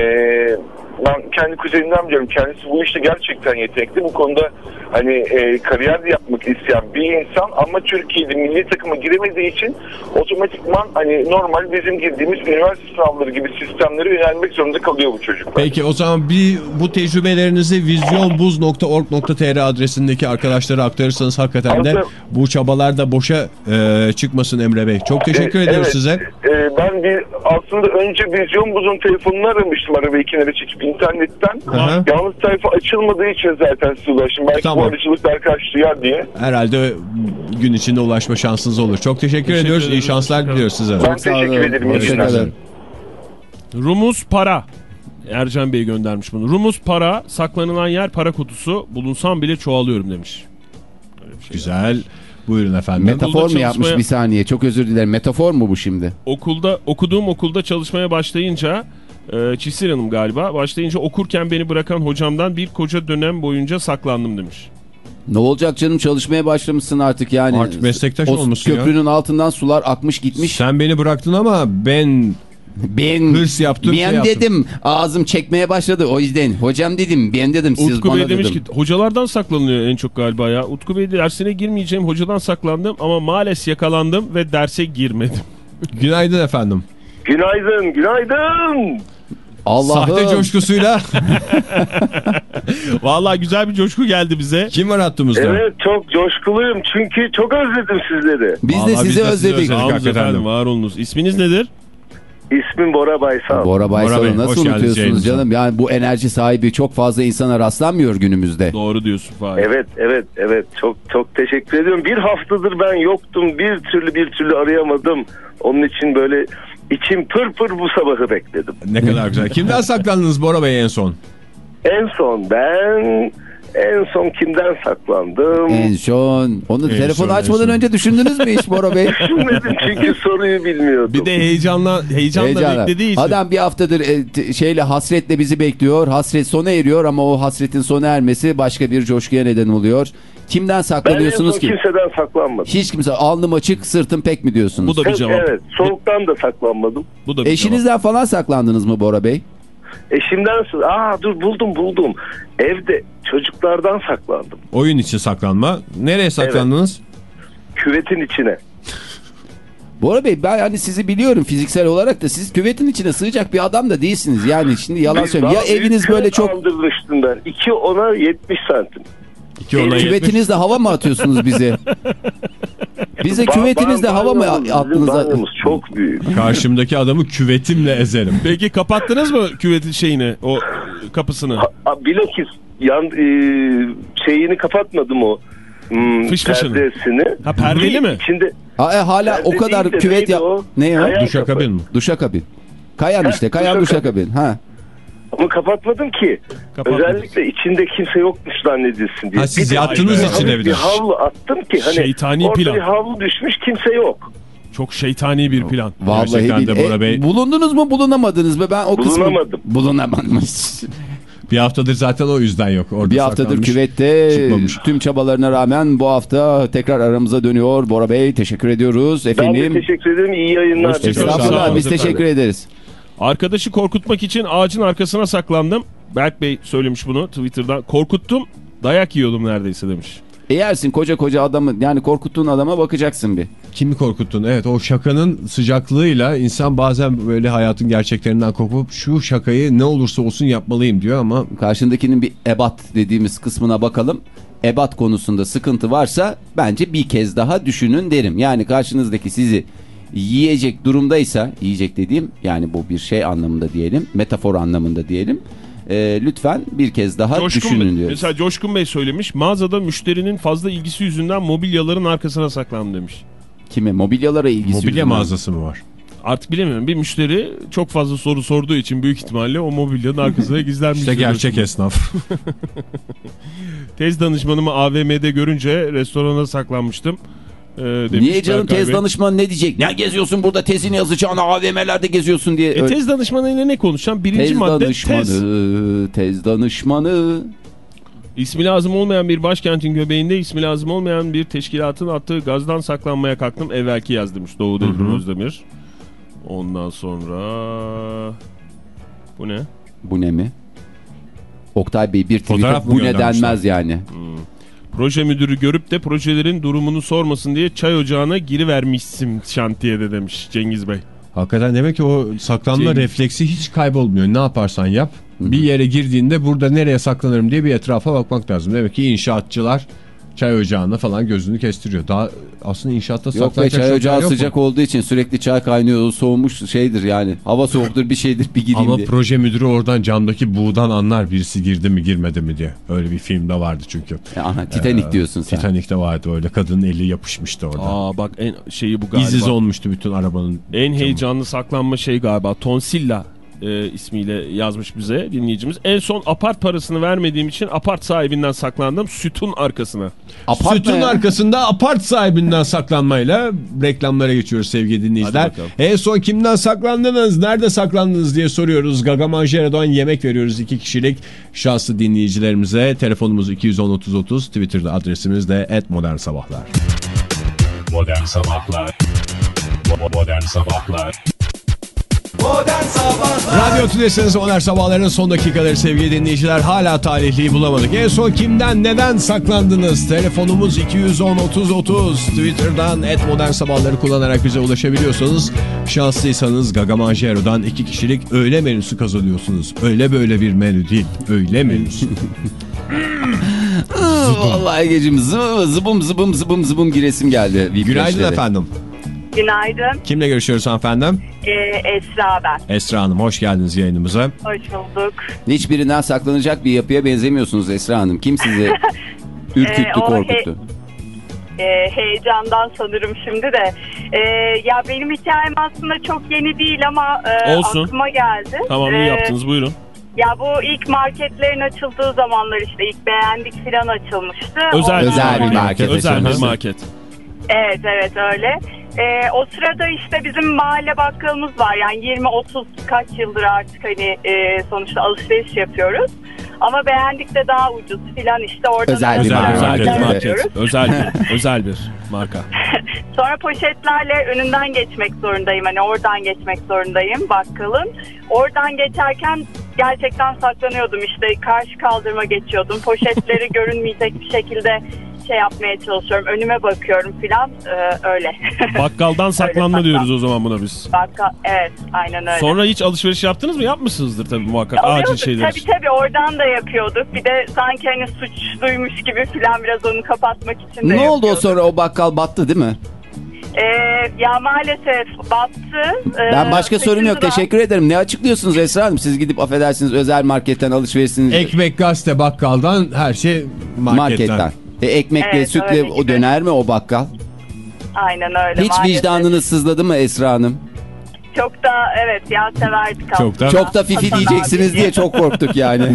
Speaker 8: ben kendi kuzenimden biliyorum. Kendisi bu işte gerçekten yetenekli. Bu konuda hani e, kariyer de yapmak isteyen bir insan ama Türkiye'de milli takıma giremediği için otomatikman hani normal bizim girdiğimiz üniversite sınavları gibi sistemlere yönelmek zorunda kalıyor bu çocuklar.
Speaker 3: Peki o zaman bir bu tecrübelerinizi vizyonbuz.org.tr adresindeki arkadaşlara aktarırsanız hakikaten de bu çabalar da boşa e, çıkmasın Emre Bey. Çok teşekkür
Speaker 8: E,
Speaker 3: ediyoruz
Speaker 8: evet.
Speaker 3: size.
Speaker 8: E, ben bir aslında önce Vizyon Buz'un telefonunu aramıştım arabayı kenara çekip internetten.
Speaker 3: hı.
Speaker 8: Yalnız sayfa açılmadığı için zaten size ulaştım. Belki
Speaker 3: Tamam.
Speaker 8: bu aracılıklar karşı duyar diye.
Speaker 3: Herhalde gün içinde ulaşma şansınız olur. Çok teşekkür,
Speaker 4: Teşekkür
Speaker 3: ediyoruz. İyi
Speaker 4: ederiz.
Speaker 3: şanslar diliyoruz size.
Speaker 8: Ben teşekkür ederim. İyi günler.
Speaker 5: kalın.
Speaker 4: Rumuz para. Ercan Bey göndermiş bunu. Rumuz para, saklanılan yer para kutusu. Bulunsam bile çoğalıyorum demiş. Şey
Speaker 3: Güzel. Buyurun efendim.
Speaker 5: Metafor mu
Speaker 4: çalışmaya-
Speaker 5: yapmış bir saniye? Çok özür dilerim. Metafor mu bu şimdi?
Speaker 4: Okulda okuduğum okulda çalışmaya başlayınca e, Çisir Hanım galiba başlayınca okurken beni bırakan hocamdan bir koca dönem boyunca saklandım demiş.
Speaker 5: Ne olacak canım çalışmaya başlamışsın artık yani.
Speaker 3: Artık meslektaş
Speaker 5: o
Speaker 3: olmuşsun ya.
Speaker 5: köprünün altından sular akmış gitmiş.
Speaker 3: Sen beni bıraktın ama ben
Speaker 5: Ben
Speaker 3: Hırs yaptım,
Speaker 5: Ben
Speaker 3: şey yaptım.
Speaker 5: dedim ağzım çekmeye başladı o yüzden. Hocam dedim ben dedim siz
Speaker 4: Utku
Speaker 5: bana
Speaker 4: Bey demiş
Speaker 5: dedim.
Speaker 4: ki hocalardan saklanıyor en çok galiba ya. Utku Bey dersine girmeyeceğim hocadan saklandım ama maalesef yakalandım ve derse girmedim.
Speaker 3: günaydın efendim.
Speaker 8: Günaydın, günaydın.
Speaker 5: Allah'ım.
Speaker 3: Sahte coşkusuyla
Speaker 4: Vallahi güzel bir coşku geldi bize.
Speaker 3: kim var hattımızda?
Speaker 8: Evet çok coşkuluyum çünkü çok özledim sizleri.
Speaker 5: Biz de
Speaker 3: Vallahi
Speaker 5: sizi
Speaker 3: biz de sizi
Speaker 5: özledik.
Speaker 3: özledik.
Speaker 4: Olun
Speaker 3: hakikaten
Speaker 4: efendim
Speaker 3: de.
Speaker 4: var olunuz. İsminiz nedir?
Speaker 8: İsmim Bora Baysal.
Speaker 5: Bora
Speaker 3: Bora Bey,
Speaker 5: Baysal'ı nasıl
Speaker 3: geldiniz
Speaker 5: unutuyorsunuz
Speaker 3: yayınımıza.
Speaker 5: canım? Yani bu enerji sahibi çok fazla insana rastlanmıyor günümüzde.
Speaker 4: Doğru diyorsun Fahir.
Speaker 8: Evet evet evet çok çok teşekkür ediyorum. Bir haftadır ben yoktum bir türlü bir türlü arayamadım. Onun için böyle içim pır pır bu sabahı bekledim.
Speaker 3: Ne kadar güzel. Kimden saklandınız Bora Bey en son?
Speaker 8: En son ben en son kimden saklandım?
Speaker 5: En son onu
Speaker 3: En
Speaker 5: telefonu
Speaker 3: son,
Speaker 5: açmadan
Speaker 3: son.
Speaker 5: önce düşündünüz mü hiç Bora Bey?
Speaker 8: Düşünmedim çünkü soruyu bilmiyordum.
Speaker 4: Bir de heyecanla heyecanla
Speaker 5: Heyecanla.
Speaker 4: beklediği için.
Speaker 5: Adam bir haftadır e, şeyle hasretle bizi bekliyor. Hasret sona eriyor ama o hasretin sona ermesi başka bir coşkuya neden oluyor. Kimden
Speaker 8: ben en
Speaker 5: saklanıyorsunuz
Speaker 8: son
Speaker 5: ki?
Speaker 8: kimseden saklanmadım.
Speaker 5: Hiç kimse alnım açık sırtım pek mi diyorsunuz?
Speaker 4: Bu da bir cevap.
Speaker 8: evet soğuktan da saklanmadım.
Speaker 4: Bu da bir cevap.
Speaker 5: Eşinizden falan saklandınız mı Bora Bey?
Speaker 8: Eşimden s- aa dur buldum buldum. Evde çocuklardan saklandım.
Speaker 3: Oyun için saklanma. Nereye saklandınız?
Speaker 8: Küvetin içine.
Speaker 5: Bora Bey ben hani sizi biliyorum fiziksel olarak da siz küvetin içine sığacak bir adam da değilsiniz. Yani şimdi yalan söyleyeyim. Ya eviniz böyle çok
Speaker 8: ben. 2 ona 70 santim.
Speaker 3: İki ona yetmiş.
Speaker 5: küvetinizle hava mı atıyorsunuz bize? Bize küvetinizle hava mı attınız?
Speaker 8: çok büyük.
Speaker 3: Karşımdaki adamı küvetimle ezerim.
Speaker 4: Peki kapattınız mı küvetin şeyini o kapısını?
Speaker 8: Ha, Bilakis yan, e, şeyini kapatmadım o. Hmm,
Speaker 4: Fış fışını.
Speaker 8: perdesini.
Speaker 4: Ha, perdeli mi?
Speaker 8: İçinde
Speaker 5: Aa, e, hala o kadar
Speaker 8: de
Speaker 5: küvet yap. Ne ya?
Speaker 3: Duşakabin mi?
Speaker 5: Duşakabin. Kayan işte. Kayan
Speaker 8: duşakabin.
Speaker 5: Ha.
Speaker 8: Ama kapatmadım ki.
Speaker 4: Kapatmadınız.
Speaker 8: Özellikle içinde kimse yokmuş zannedilsin diye.
Speaker 3: Ha, siz
Speaker 8: Bir de
Speaker 3: yattınız içine
Speaker 8: havlu-
Speaker 3: bir de.
Speaker 8: Bir havlu attım ki hani
Speaker 4: Şeytani
Speaker 8: orada
Speaker 4: plan.
Speaker 8: bir havlu düşmüş kimse yok.
Speaker 4: Çok şeytani bir plan.
Speaker 5: Vallahi
Speaker 3: Gerçekten de
Speaker 5: bil-
Speaker 3: Bora
Speaker 5: E,
Speaker 3: Bey-
Speaker 5: bulundunuz mu bulunamadınız mı? Ben o kısmı
Speaker 8: Bulunamadım.
Speaker 3: Bir haftadır zaten o yüzden yok. Orada
Speaker 5: Bir haftadır küvette
Speaker 3: çıkmamış.
Speaker 5: tüm çabalarına rağmen bu hafta tekrar aramıza dönüyor. Bora Bey teşekkür ediyoruz
Speaker 8: Ben
Speaker 5: efendim.
Speaker 8: de teşekkür ederim. İyi yayınlar.
Speaker 5: Estağfurullah biz teşekkür ederiz.
Speaker 4: Arkadaşı korkutmak için ağacın arkasına saklandım. Berk Bey söylemiş bunu Twitter'dan. Korkuttum dayak yiyordum neredeyse demiş.
Speaker 5: E yersin koca koca adamı yani korkuttuğun adama bakacaksın bir.
Speaker 3: Kimi korkuttun? Evet o şakanın sıcaklığıyla insan bazen böyle hayatın gerçeklerinden kopup şu şakayı ne olursa olsun yapmalıyım diyor ama
Speaker 5: Karşındakinin bir ebat dediğimiz kısmına bakalım. Ebat konusunda sıkıntı varsa bence bir kez daha düşünün derim. Yani karşınızdaki sizi yiyecek durumdaysa, yiyecek dediğim yani bu bir şey anlamında diyelim, metafor anlamında diyelim. Ee, lütfen bir kez daha
Speaker 4: Coşkun
Speaker 5: düşünün
Speaker 4: Bey,
Speaker 5: diyoruz.
Speaker 4: mesela Coşkun Bey söylemiş mağazada müşterinin fazla ilgisi yüzünden mobilyaların arkasına saklandı demiş.
Speaker 5: Kime? Mobilyalara ilgisi
Speaker 3: mobilya
Speaker 5: yüzünden.
Speaker 3: mağazası mı var?
Speaker 4: Artık bilemiyorum bir müşteri çok fazla soru sorduğu için büyük ihtimalle o mobilyanın arkasına gizlenmiş.
Speaker 3: İşte gerçek esnaf.
Speaker 4: Tez danışmanımı AVM'de görünce restorana saklanmıştım. Demiş
Speaker 5: Niye canım
Speaker 4: Berkay
Speaker 5: tez
Speaker 4: Bey.
Speaker 5: danışman ne diyecek? Ne geziyorsun burada tezini yazacağına AVM'lerde geziyorsun diye.
Speaker 4: E, tez danışmanıyla ne konuşacağım? Birinci
Speaker 5: tez
Speaker 4: madde
Speaker 5: danışmanı,
Speaker 4: tez.
Speaker 5: tez danışmanı.
Speaker 4: İsmi lazım olmayan bir başkentin göbeğinde ismi lazım olmayan bir teşkilatın attığı gazdan saklanmaya kalktım. Evvelki yaz demiş Doğu Devrim Özdemir. Ondan sonra... Bu ne?
Speaker 5: Bu ne mi? Oktay Bey bir tweet'e bu ne denmez yani.
Speaker 4: Proje müdürü görüp de projelerin durumunu sormasın diye çay ocağına girivermişsin şantiyede demiş Cengiz Bey.
Speaker 3: Hakikaten demek ki o saklanma
Speaker 4: Cengiz.
Speaker 3: refleksi hiç kaybolmuyor. Ne yaparsan yap. Bir yere girdiğinde burada nereye saklanırım diye bir etrafa bakmak lazım. Demek ki inşaatçılar çay ocağına falan gözünü kestiriyor. Daha aslında inşaatta
Speaker 5: Yok be
Speaker 3: saklanacak
Speaker 5: çay ocağı
Speaker 3: yok mu?
Speaker 5: sıcak olduğu için sürekli çay kaynıyor soğumuş şeydir yani. Hava soğuktur bir şeydir bir gireyim
Speaker 3: Ama
Speaker 5: diye.
Speaker 3: proje müdürü oradan camdaki buğdan anlar birisi girdi mi girmedi mi diye. Öyle bir filmde vardı çünkü.
Speaker 5: Ya Aha, Titanic
Speaker 3: Ee,
Speaker 5: diyorsun sen.
Speaker 3: Titanic'te vardı öyle kadının eli yapışmıştı orada.
Speaker 4: Aa bak en şeyi bu galiba.
Speaker 3: İziz olmuştu bütün arabanın.
Speaker 4: En
Speaker 3: camı.
Speaker 4: heyecanlı saklanma şey galiba Tonsilla e, ismiyle yazmış bize dinleyicimiz. En son apart parasını vermediğim için apart sahibinden saklandım sütun arkasına.
Speaker 5: Apart
Speaker 3: Sütun
Speaker 5: ya?
Speaker 3: arkasında apart sahibinden saklanmayla reklamlara geçiyoruz sevgili dinleyiciler. En son kimden saklandınız, nerede saklandınız diye soruyoruz. Gaga Manjero'dan yemek veriyoruz iki kişilik şanslı dinleyicilerimize. Telefonumuz 210-30-30, Twitter'da adresimiz de @modernsabahlar.
Speaker 1: Modern Sabahlar Modern Sabahlar
Speaker 2: Modern Sabahlar
Speaker 3: Radyo Tülesi'niz Modern Sabahların son dakikaları sevgili dinleyiciler. Hala talihliyi bulamadık. En son kimden neden saklandınız? Telefonumuz 210-30-30. Twitter'dan Modern Sabahları kullanarak bize ulaşabiliyorsanız şanslıysanız Gaga Manjero'dan iki kişilik öğle menüsü kazanıyorsunuz. Öyle böyle bir menü değil. Öğle menüsü.
Speaker 5: Vallahi gecim zıbım zıbım zıbım zıbım zıbım giresim geldi.
Speaker 3: Günaydın efendim.
Speaker 7: Günaydın.
Speaker 3: Kimle görüşüyoruz hanımefendim?
Speaker 7: Ee, Esra ben.
Speaker 3: Esra Hanım hoş geldiniz yayınımıza.
Speaker 7: Hoş bulduk.
Speaker 5: Hiçbirinden saklanacak bir yapıya benzemiyorsunuz Esra Hanım. Kim sizi ürküttü
Speaker 7: Ee,
Speaker 5: korkuttu?
Speaker 7: Ee, heyecandan sanırım şimdi de. Ee, ya benim hikayem aslında çok yeni değil ama e,
Speaker 4: Olsun.
Speaker 7: aklıma geldi.
Speaker 4: Tamam iyi
Speaker 7: Ee,
Speaker 4: yaptınız buyurun.
Speaker 7: Ya bu ilk marketlerin açıldığı zamanlar işte ilk beğendik filan açılmıştı.
Speaker 4: Özel,
Speaker 7: Ondan
Speaker 5: Özel bir market
Speaker 4: Özel bir market.
Speaker 7: Evet evet öyle. Ee, o sırada işte bizim mahalle bakkalımız var. Yani 20-30 kaç yıldır artık hani e, sonuçta alışveriş yapıyoruz. Ama beğendik de daha ucuz filan işte oradan
Speaker 5: Özel bir
Speaker 7: özel
Speaker 4: Özel,
Speaker 5: market,
Speaker 4: özel bir market. Özel bir, özel bir marka.
Speaker 7: Sonra poşetlerle önünden geçmek zorundayım. Hani oradan geçmek zorundayım bakkalın. Oradan geçerken gerçekten saklanıyordum. İşte karşı kaldırıma geçiyordum. Poşetleri görünmeyecek bir şekilde şey yapmaya çalışıyorum. Önüme bakıyorum filan. Ee, öyle.
Speaker 4: Bakkaldan saklanma
Speaker 7: saklan.
Speaker 4: diyoruz o zaman buna biz.
Speaker 7: Bakkal, evet aynen öyle.
Speaker 4: Sonra hiç alışveriş yaptınız mı? Yapmışsınızdır tabii muhakkak
Speaker 7: Alıyorduk,
Speaker 4: acil şeyler
Speaker 7: Tabii tabii oradan da yapıyorduk. Bir de sanki hani suçluymuş gibi filan biraz onu kapatmak için de
Speaker 5: Ne oldu o
Speaker 7: yapıyorduk.
Speaker 5: sonra o bakkal battı değil mi?
Speaker 7: Ee, ya maalesef battı. Ee,
Speaker 5: Ben başka sorum yok. Teşekkür ederim. Ne açıklıyorsunuz Esra Hanım? Siz gidip affedersiniz özel marketten alışverişiniz
Speaker 3: Ekmek, gazete, bakkaldan her şey marketten.
Speaker 5: marketten. E, ekmekle,
Speaker 7: Evet,
Speaker 5: sütle o
Speaker 7: gibi.
Speaker 5: döner mi o bakkal?
Speaker 7: Aynen öyle
Speaker 5: Hiç
Speaker 7: maalesef.
Speaker 5: vicdanınız sızladı mı Esra Hanım?
Speaker 7: Çok da evet ya severdik
Speaker 3: Çok da-
Speaker 5: Çok da fifi
Speaker 7: Hasan
Speaker 5: diyeceksiniz
Speaker 7: abi.
Speaker 5: diye çok korktuk yani.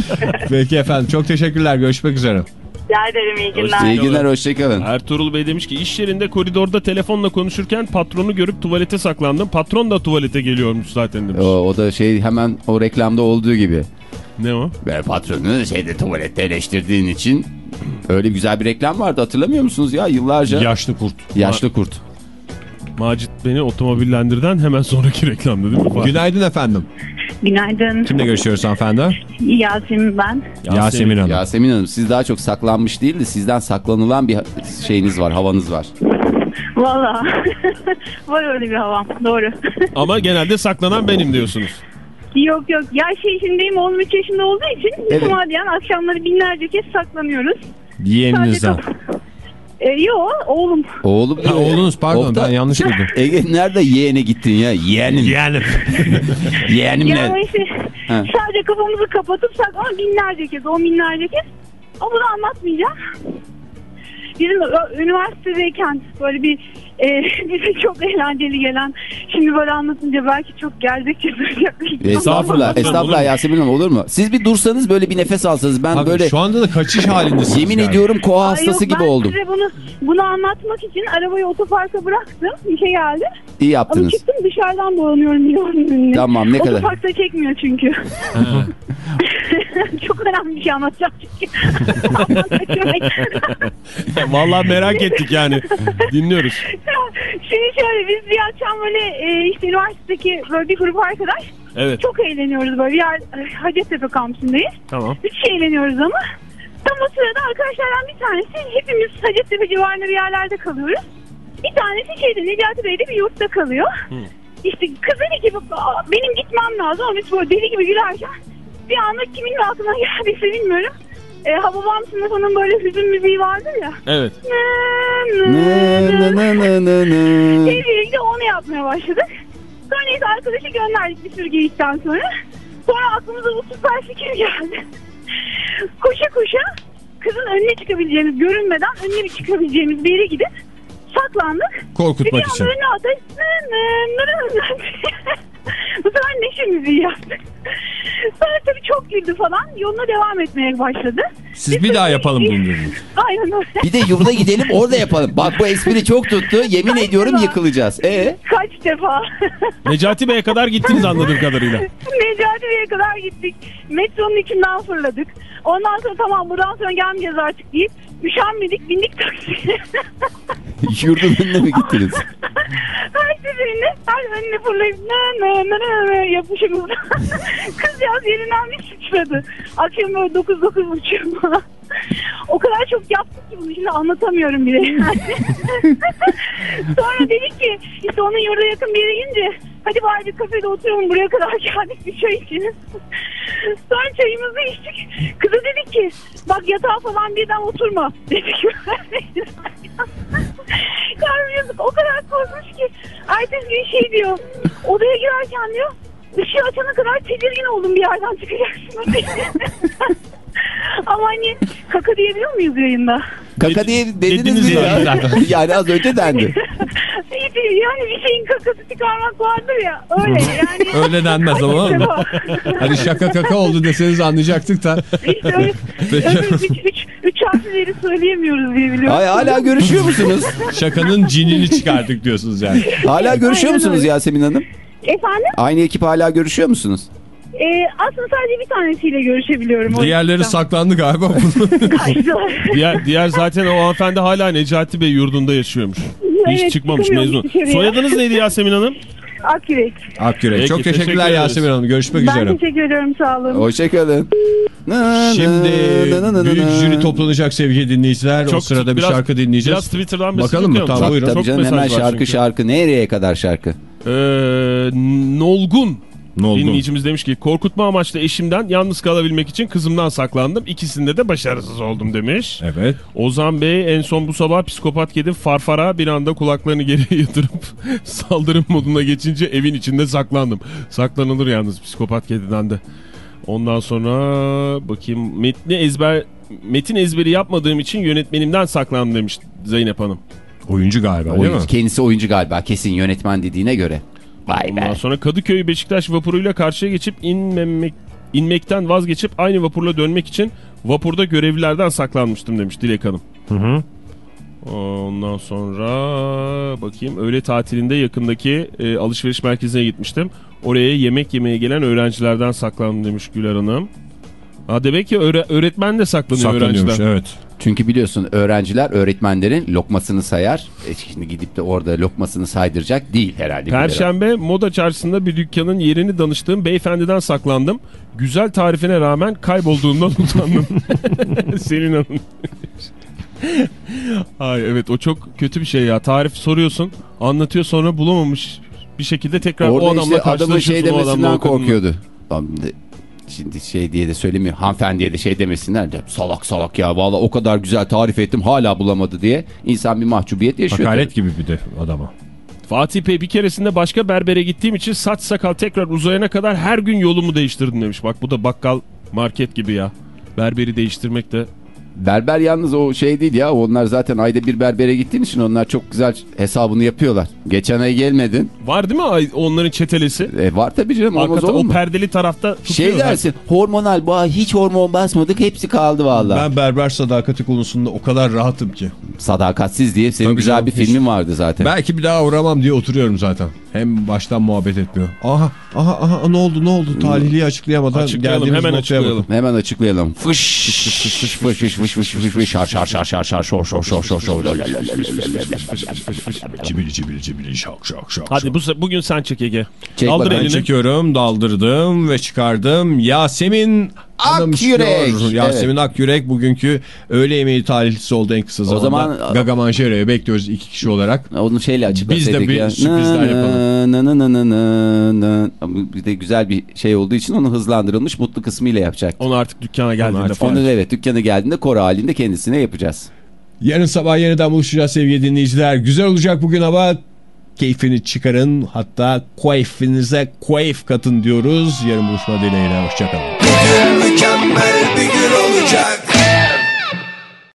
Speaker 3: Peki efendim çok teşekkürler. Görüşmek üzere.
Speaker 7: Rica ederim iyi günler.
Speaker 4: Hoşçakalın.
Speaker 5: İyi günler hoşçakalın.
Speaker 4: Ertuğrul Bey demiş ki iş yerinde koridorda telefonla konuşurken patronu görüp tuvalete saklandım. Patron da tuvalete geliyormuş zaten demiş.
Speaker 5: O, o da şey hemen o reklamda olduğu gibi.
Speaker 4: Ne o?
Speaker 5: Ve patronu şeyde tuvalette eleştirdiğin için öyle güzel bir reklam vardı hatırlamıyor musunuz ya yıllarca?
Speaker 3: Yaşlı kurt.
Speaker 5: Yaşlı kurt.
Speaker 4: Macit beni otomobillendirden hemen sonraki reklamda değil mi?
Speaker 3: Günaydın efendim.
Speaker 9: Günaydın.
Speaker 3: Kimle görüşüyoruz hanımefendi?
Speaker 9: Yasemin ben.
Speaker 3: Yasemin Hanım.
Speaker 5: Yasemin Hanım siz daha çok saklanmış değil de sizden saklanılan bir şeyiniz var, havanız var.
Speaker 9: Valla var öyle bir havam. Doğru.
Speaker 4: Ama genelde saklanan benim diyorsunuz.
Speaker 9: Yok yok. Ya şey şimdiyim 13 yaşında olduğu için
Speaker 5: Evet.
Speaker 9: mütemadiyen akşamları binlerce kez saklanıyoruz.
Speaker 3: Yeğeninizden.
Speaker 9: E, yo oğlum.
Speaker 5: Oğlum
Speaker 3: Ha, oğlunuz pardon
Speaker 5: Oktay-
Speaker 3: ben yanlış duydum.
Speaker 5: Ege nerede yeğene gittin ya? Yeğenim.
Speaker 3: Yeğenim.
Speaker 5: Yeğenimle.
Speaker 9: Yani işte
Speaker 5: Ha.
Speaker 9: sadece kafamızı kapatıp saklan binlerce kez on binlerce kez. Ama bunu anlatmayacağım. Bizim üniversitedeyken böyle bir e, bize çok eğlenceli gelen şimdi böyle anlatınca belki çok gelecekçe duyacak.
Speaker 5: Estağfurullah, estağfurullah Yasemin Hanım olur mu? Siz bir dursanız böyle bir nefes alsanız ben
Speaker 3: Abi
Speaker 5: böyle
Speaker 3: şu anda da kaçış halindesiniz.
Speaker 5: yemin
Speaker 3: yani.
Speaker 5: ediyorum koa
Speaker 9: Ay
Speaker 5: hastası
Speaker 9: yok,
Speaker 5: gibi
Speaker 9: ben
Speaker 5: oldum.
Speaker 9: size bunu, bunu anlatmak için arabayı otoparka bıraktım. Bir şey geldi.
Speaker 5: İyi
Speaker 9: Ama
Speaker 5: yaptınız.
Speaker 9: çıktım dışarıdan dolanıyorum biliyorum önüne.
Speaker 5: Tamam, ne kadar?
Speaker 9: Otoparkta çekmiyor çünkü. Çok önemli bir şey anlatacağım çünkü.
Speaker 4: Vallahi merak ettik yani. Dinliyoruz.
Speaker 9: Şimdi şöyle biz bir akşam böyle e, işte üniversitedeki böyle bir grup arkadaş
Speaker 4: Evet.
Speaker 9: çok eğleniyoruz böyle bir yer e, Hacettepe kampüsündeyiz.
Speaker 4: Tamam.
Speaker 9: Hiç şey eğleniyoruz ama tam o sırada arkadaşlardan bir tanesi hepimiz Hacettepe civarında bir yerlerde kalıyoruz. Bir tanesi şeyde Necati Bey'de bir yurtta kalıyor. İşte kız dedi ki "Aa, benim gitmem lazım ama biz böyle deli gibi gülerken bir anda kimin aklına geldiyse bilmiyorum. E, Hababam sınıfının böyle hüzün müziği vardır ya.
Speaker 4: Evet.
Speaker 9: Nı. Sevgiyle onu yapmaya başladık. Sonra neyse arkadaşı gönderdik bir sürü geyikten sonra. Sonra aklımıza bu süper fikir geldi. koşa koşa kızın önüne çıkabileceğimiz, görünmeden önüne çıkabileceğimiz bir yere gidip saklandık. Ve bir
Speaker 3: Korkutmak
Speaker 9: anda
Speaker 3: için.
Speaker 9: önüne ateş Bu sefer neşe müziği yaptık. Sonra tabii çok güldü falan. Yoluna devam etmeye başladı.
Speaker 3: Siz bir daha yapalım bunu dediniz.
Speaker 9: Aynen öyle.
Speaker 5: Bir de yurda gidelim orada yapalım. Bak bu espri çok tuttu. Yemin ediyorum yıkılacağız. E
Speaker 9: Kaç defa.
Speaker 4: Necati Bey'e kadar gittiniz anladığım kadarıyla.
Speaker 9: Necati Bey'e kadar gittik. Metronun içinden fırladık. Ondan sonra tamam buradan sonra gelmeyeceğiz artık deyip üşenmedik bindik taksiye.
Speaker 5: yurdun önüne mi gittiniz?
Speaker 9: her seferinde her önüne fırlayıp ne ne ne ne ne yapmışız. Kızcağız yerinden bir sıçradı. Akşam böyle 9 9 buçuk falan. O kadar çok yaptık ki bunu şimdi anlatamıyorum bile yani. Sonra dedik ki işte onun yurda yakın bir yere gidince hadi bari bir kafede oturalım buraya kadar geldik bir çay içelim. Sonra çayımızı içtik. Kıza dedik ki bak yatağa falan birden oturma dedik. Yavrucuk o kadar korkmuş ki ertesi gün şey diyor odaya girerken diyor ışığı açana kadar tedirgin oldum bir yerden çıkacaksın. Ama hani kaka diyebiliyor muyuz yayında?
Speaker 5: Kaka diye dediniz, mi ya?
Speaker 4: yani
Speaker 5: yani az önce dendi.
Speaker 9: İyi değil, yani bir şeyin kakası çıkarmak vardır ya öyle yani.
Speaker 3: Öyle denmez ama.
Speaker 9: İşte.
Speaker 3: Hani şaka kaka oldu deseniz anlayacaktık da.
Speaker 9: İşte öyle, öyle üç, üç, üç harfleri söyleyemiyoruz diye biliyorum.
Speaker 5: Ay, hala görüşüyor musunuz?
Speaker 3: Şakanın cinini çıkardık diyorsunuz yani.
Speaker 5: Hala görüşüyor
Speaker 9: Aynen
Speaker 5: musunuz
Speaker 9: öyle.
Speaker 5: Yasemin Hanım?
Speaker 9: Efendim?
Speaker 5: Aynı ekip hala görüşüyor musunuz?
Speaker 9: Ee, aslında sadece bir tanesiyle görüşebiliyorum. o
Speaker 3: Diğerleri saklandı galiba.
Speaker 4: Diğer, diğer zaten o hanımefendi hala Necati Bey yurdunda yaşıyormuş. Hiç
Speaker 9: Evet,
Speaker 4: çıkmamış
Speaker 9: çıkamıyormuş
Speaker 4: mezun.
Speaker 9: dışarıya.
Speaker 4: Soyadınız neydi Yasemin Hanım?
Speaker 9: Akürek.
Speaker 3: Akkürek.
Speaker 4: Peki,
Speaker 3: Çok
Speaker 4: teşekkür
Speaker 3: teşekkürler
Speaker 4: ederiz.
Speaker 3: Yasemin Hanım. Görüşmek
Speaker 9: Ben
Speaker 3: üzere.
Speaker 9: teşekkür ederim sağ olun.
Speaker 5: Hoşçakalın.
Speaker 3: Şimdi büyük jüri toplanacak sevgili dinleyiciler. o
Speaker 4: Çok-
Speaker 3: sırada bir
Speaker 4: biraz-
Speaker 3: şarkı dinleyeceğiz.
Speaker 4: Biraz Twitter'dan
Speaker 3: Bakalım mı? Tamam buyurun.
Speaker 5: Tabii
Speaker 4: Çok
Speaker 5: canım hemen şarkı
Speaker 4: çünkü.
Speaker 5: şarkı. Nereye kadar şarkı?
Speaker 4: Ee, Nolgun
Speaker 3: oldu?
Speaker 4: dinleyicimiz demiş ki korkutma amaçlı eşimden yalnız kalabilmek için kızımdan saklandım. İkisinde de başarısız oldum demiş.
Speaker 3: Evet.
Speaker 4: Ozan Bey en son bu sabah psikopat kedi Farfara bir anda kulaklarını geriye yatırıp saldırım moduna geçince evin içinde saklandım. Saklanılır yalnız psikopat kediden de. Ondan sonra bakayım metni ezber metin ezberi yapmadığım için yönetmenimden saklandım demiş Zeynep Hanım.
Speaker 3: Oyuncu galiba değil mi?
Speaker 5: Oyuncu, kendisi oyuncu galiba kesin yönetmen dediğine göre. Vay
Speaker 4: Ondan
Speaker 5: be.
Speaker 4: sonra Kadıköy Beşiktaş vapuruyla karşıya geçip inmemek inmekten vazgeçip aynı vapurla dönmek için vapurda görevlilerden saklanmıştım demiş Dilek Hanım.
Speaker 3: Hı hı.
Speaker 4: Ondan sonra bakayım öğle tatilinde yakındaki e, alışveriş merkezine gitmiştim. Oraya yemek yemeye gelen öğrencilerden saklandım demiş Güler Hanım. Ha demek ki öğre- öğretmen de saklanıyor
Speaker 3: Saklanıyormuş
Speaker 4: öğrenciden.
Speaker 3: evet.
Speaker 5: Çünkü biliyorsun öğrenciler öğretmenlerin lokmasını sayar. E şimdi gidip de orada lokmasını saydıracak değil herhalde.
Speaker 4: Perşembe moda çarşısında bir dükkanın yerini danıştığım beyefendiden saklandım. Güzel tarifine rağmen kaybolduğundan utandım. Senin hanım. Ay evet o çok kötü bir şey ya. Tarif soruyorsun, anlatıyor sonra bulamamış bir şekilde tekrar
Speaker 5: Orada
Speaker 4: o adamla
Speaker 5: işte adamın
Speaker 4: karşılaşıyorsun.
Speaker 5: şey
Speaker 4: o adamla,
Speaker 5: demesinden
Speaker 4: o kadınla.
Speaker 5: korkuyordu. Lan de- Şimdi şey diye de söylemiyor. Hanımefendiye de şey demesinler de salak salak ya valla o kadar güzel tarif ettim hala bulamadı diye insan bir mahcubiyet yaşıyor.
Speaker 3: Hakaret gibi bir de adama.
Speaker 4: Fatih Bey bir keresinde başka berbere gittiğim için saç sakal tekrar uzayana kadar her gün yolumu değiştirdim demiş. Bak bu da bakkal market gibi ya. Berberi değiştirmek de
Speaker 5: Berber yalnız o şey değil ya. Onlar zaten ayda bir berbere gittiğin için onlar çok güzel hesabını yapıyorlar. Geçen ay gelmedin.
Speaker 4: Var değil mi ay- onların çetelesi?
Speaker 5: E, var tabii canım.
Speaker 4: Arkada o
Speaker 5: mu?
Speaker 4: perdeli tarafta tutuyor.
Speaker 5: Şey dersin hormonal bu hiç hormon basmadık hepsi kaldı valla.
Speaker 3: Ben berber sadakati konusunda o kadar rahatım ki.
Speaker 5: Sadakatsiz diye senin
Speaker 3: Tabii
Speaker 5: güzel
Speaker 3: canım,
Speaker 5: bir
Speaker 3: hiç.
Speaker 5: filmin vardı zaten.
Speaker 3: Belki bir daha uğramam diye oturuyorum zaten. Hem baştan muhabbet etmiyor. Aha aha aha ne oldu ne oldu talihliyi açıklayamadan
Speaker 4: Açıklayalım,
Speaker 3: geldiğimiz
Speaker 4: hemen açıklayalım.
Speaker 3: bakın.
Speaker 5: Hemen açıklayalım. Fış fış fış fış fış fış fış fış şar şar şar şar şar şor şor şor şor şor
Speaker 3: Cibili cibili cibili şak şak şak.
Speaker 4: Hadi bu, bugün sen çek Ege.
Speaker 5: Çek.
Speaker 3: Ben
Speaker 4: elini.
Speaker 3: çekiyorum, daldırdım ve çıkardım. Yasemin
Speaker 5: Akyürek.
Speaker 3: Yasemin Akyürek bugünkü öğle yemeği talihlisi oldu en kısa zamanda.
Speaker 5: zaman-
Speaker 3: Gaga Manjero'yu bekliyoruz iki kişi olarak.
Speaker 5: Onu şeyle açıklasaydık
Speaker 3: Biz de bir
Speaker 5: ya.
Speaker 3: sürprizler yapalım.
Speaker 5: Na, na, na, na, na, na. Bir de güzel bir şey olduğu için onu hızlandırılmış mutlu kısmıyla yapacak.
Speaker 4: Onu artık dükkana geldiğinde
Speaker 3: artık
Speaker 4: falan.
Speaker 5: Onu evet dükkana geldiğinde koro halinde kendisine yapacağız.
Speaker 3: Yarın sabah yeniden buluşacağız sevgili dinleyiciler. Güzel olacak bugün ama keyfini çıkarın. Hatta keyfinize keyif katın diyoruz. Yarın buluşma dileğiyle. Hoşçakalın.
Speaker 2: Mükemmel bir gün olacak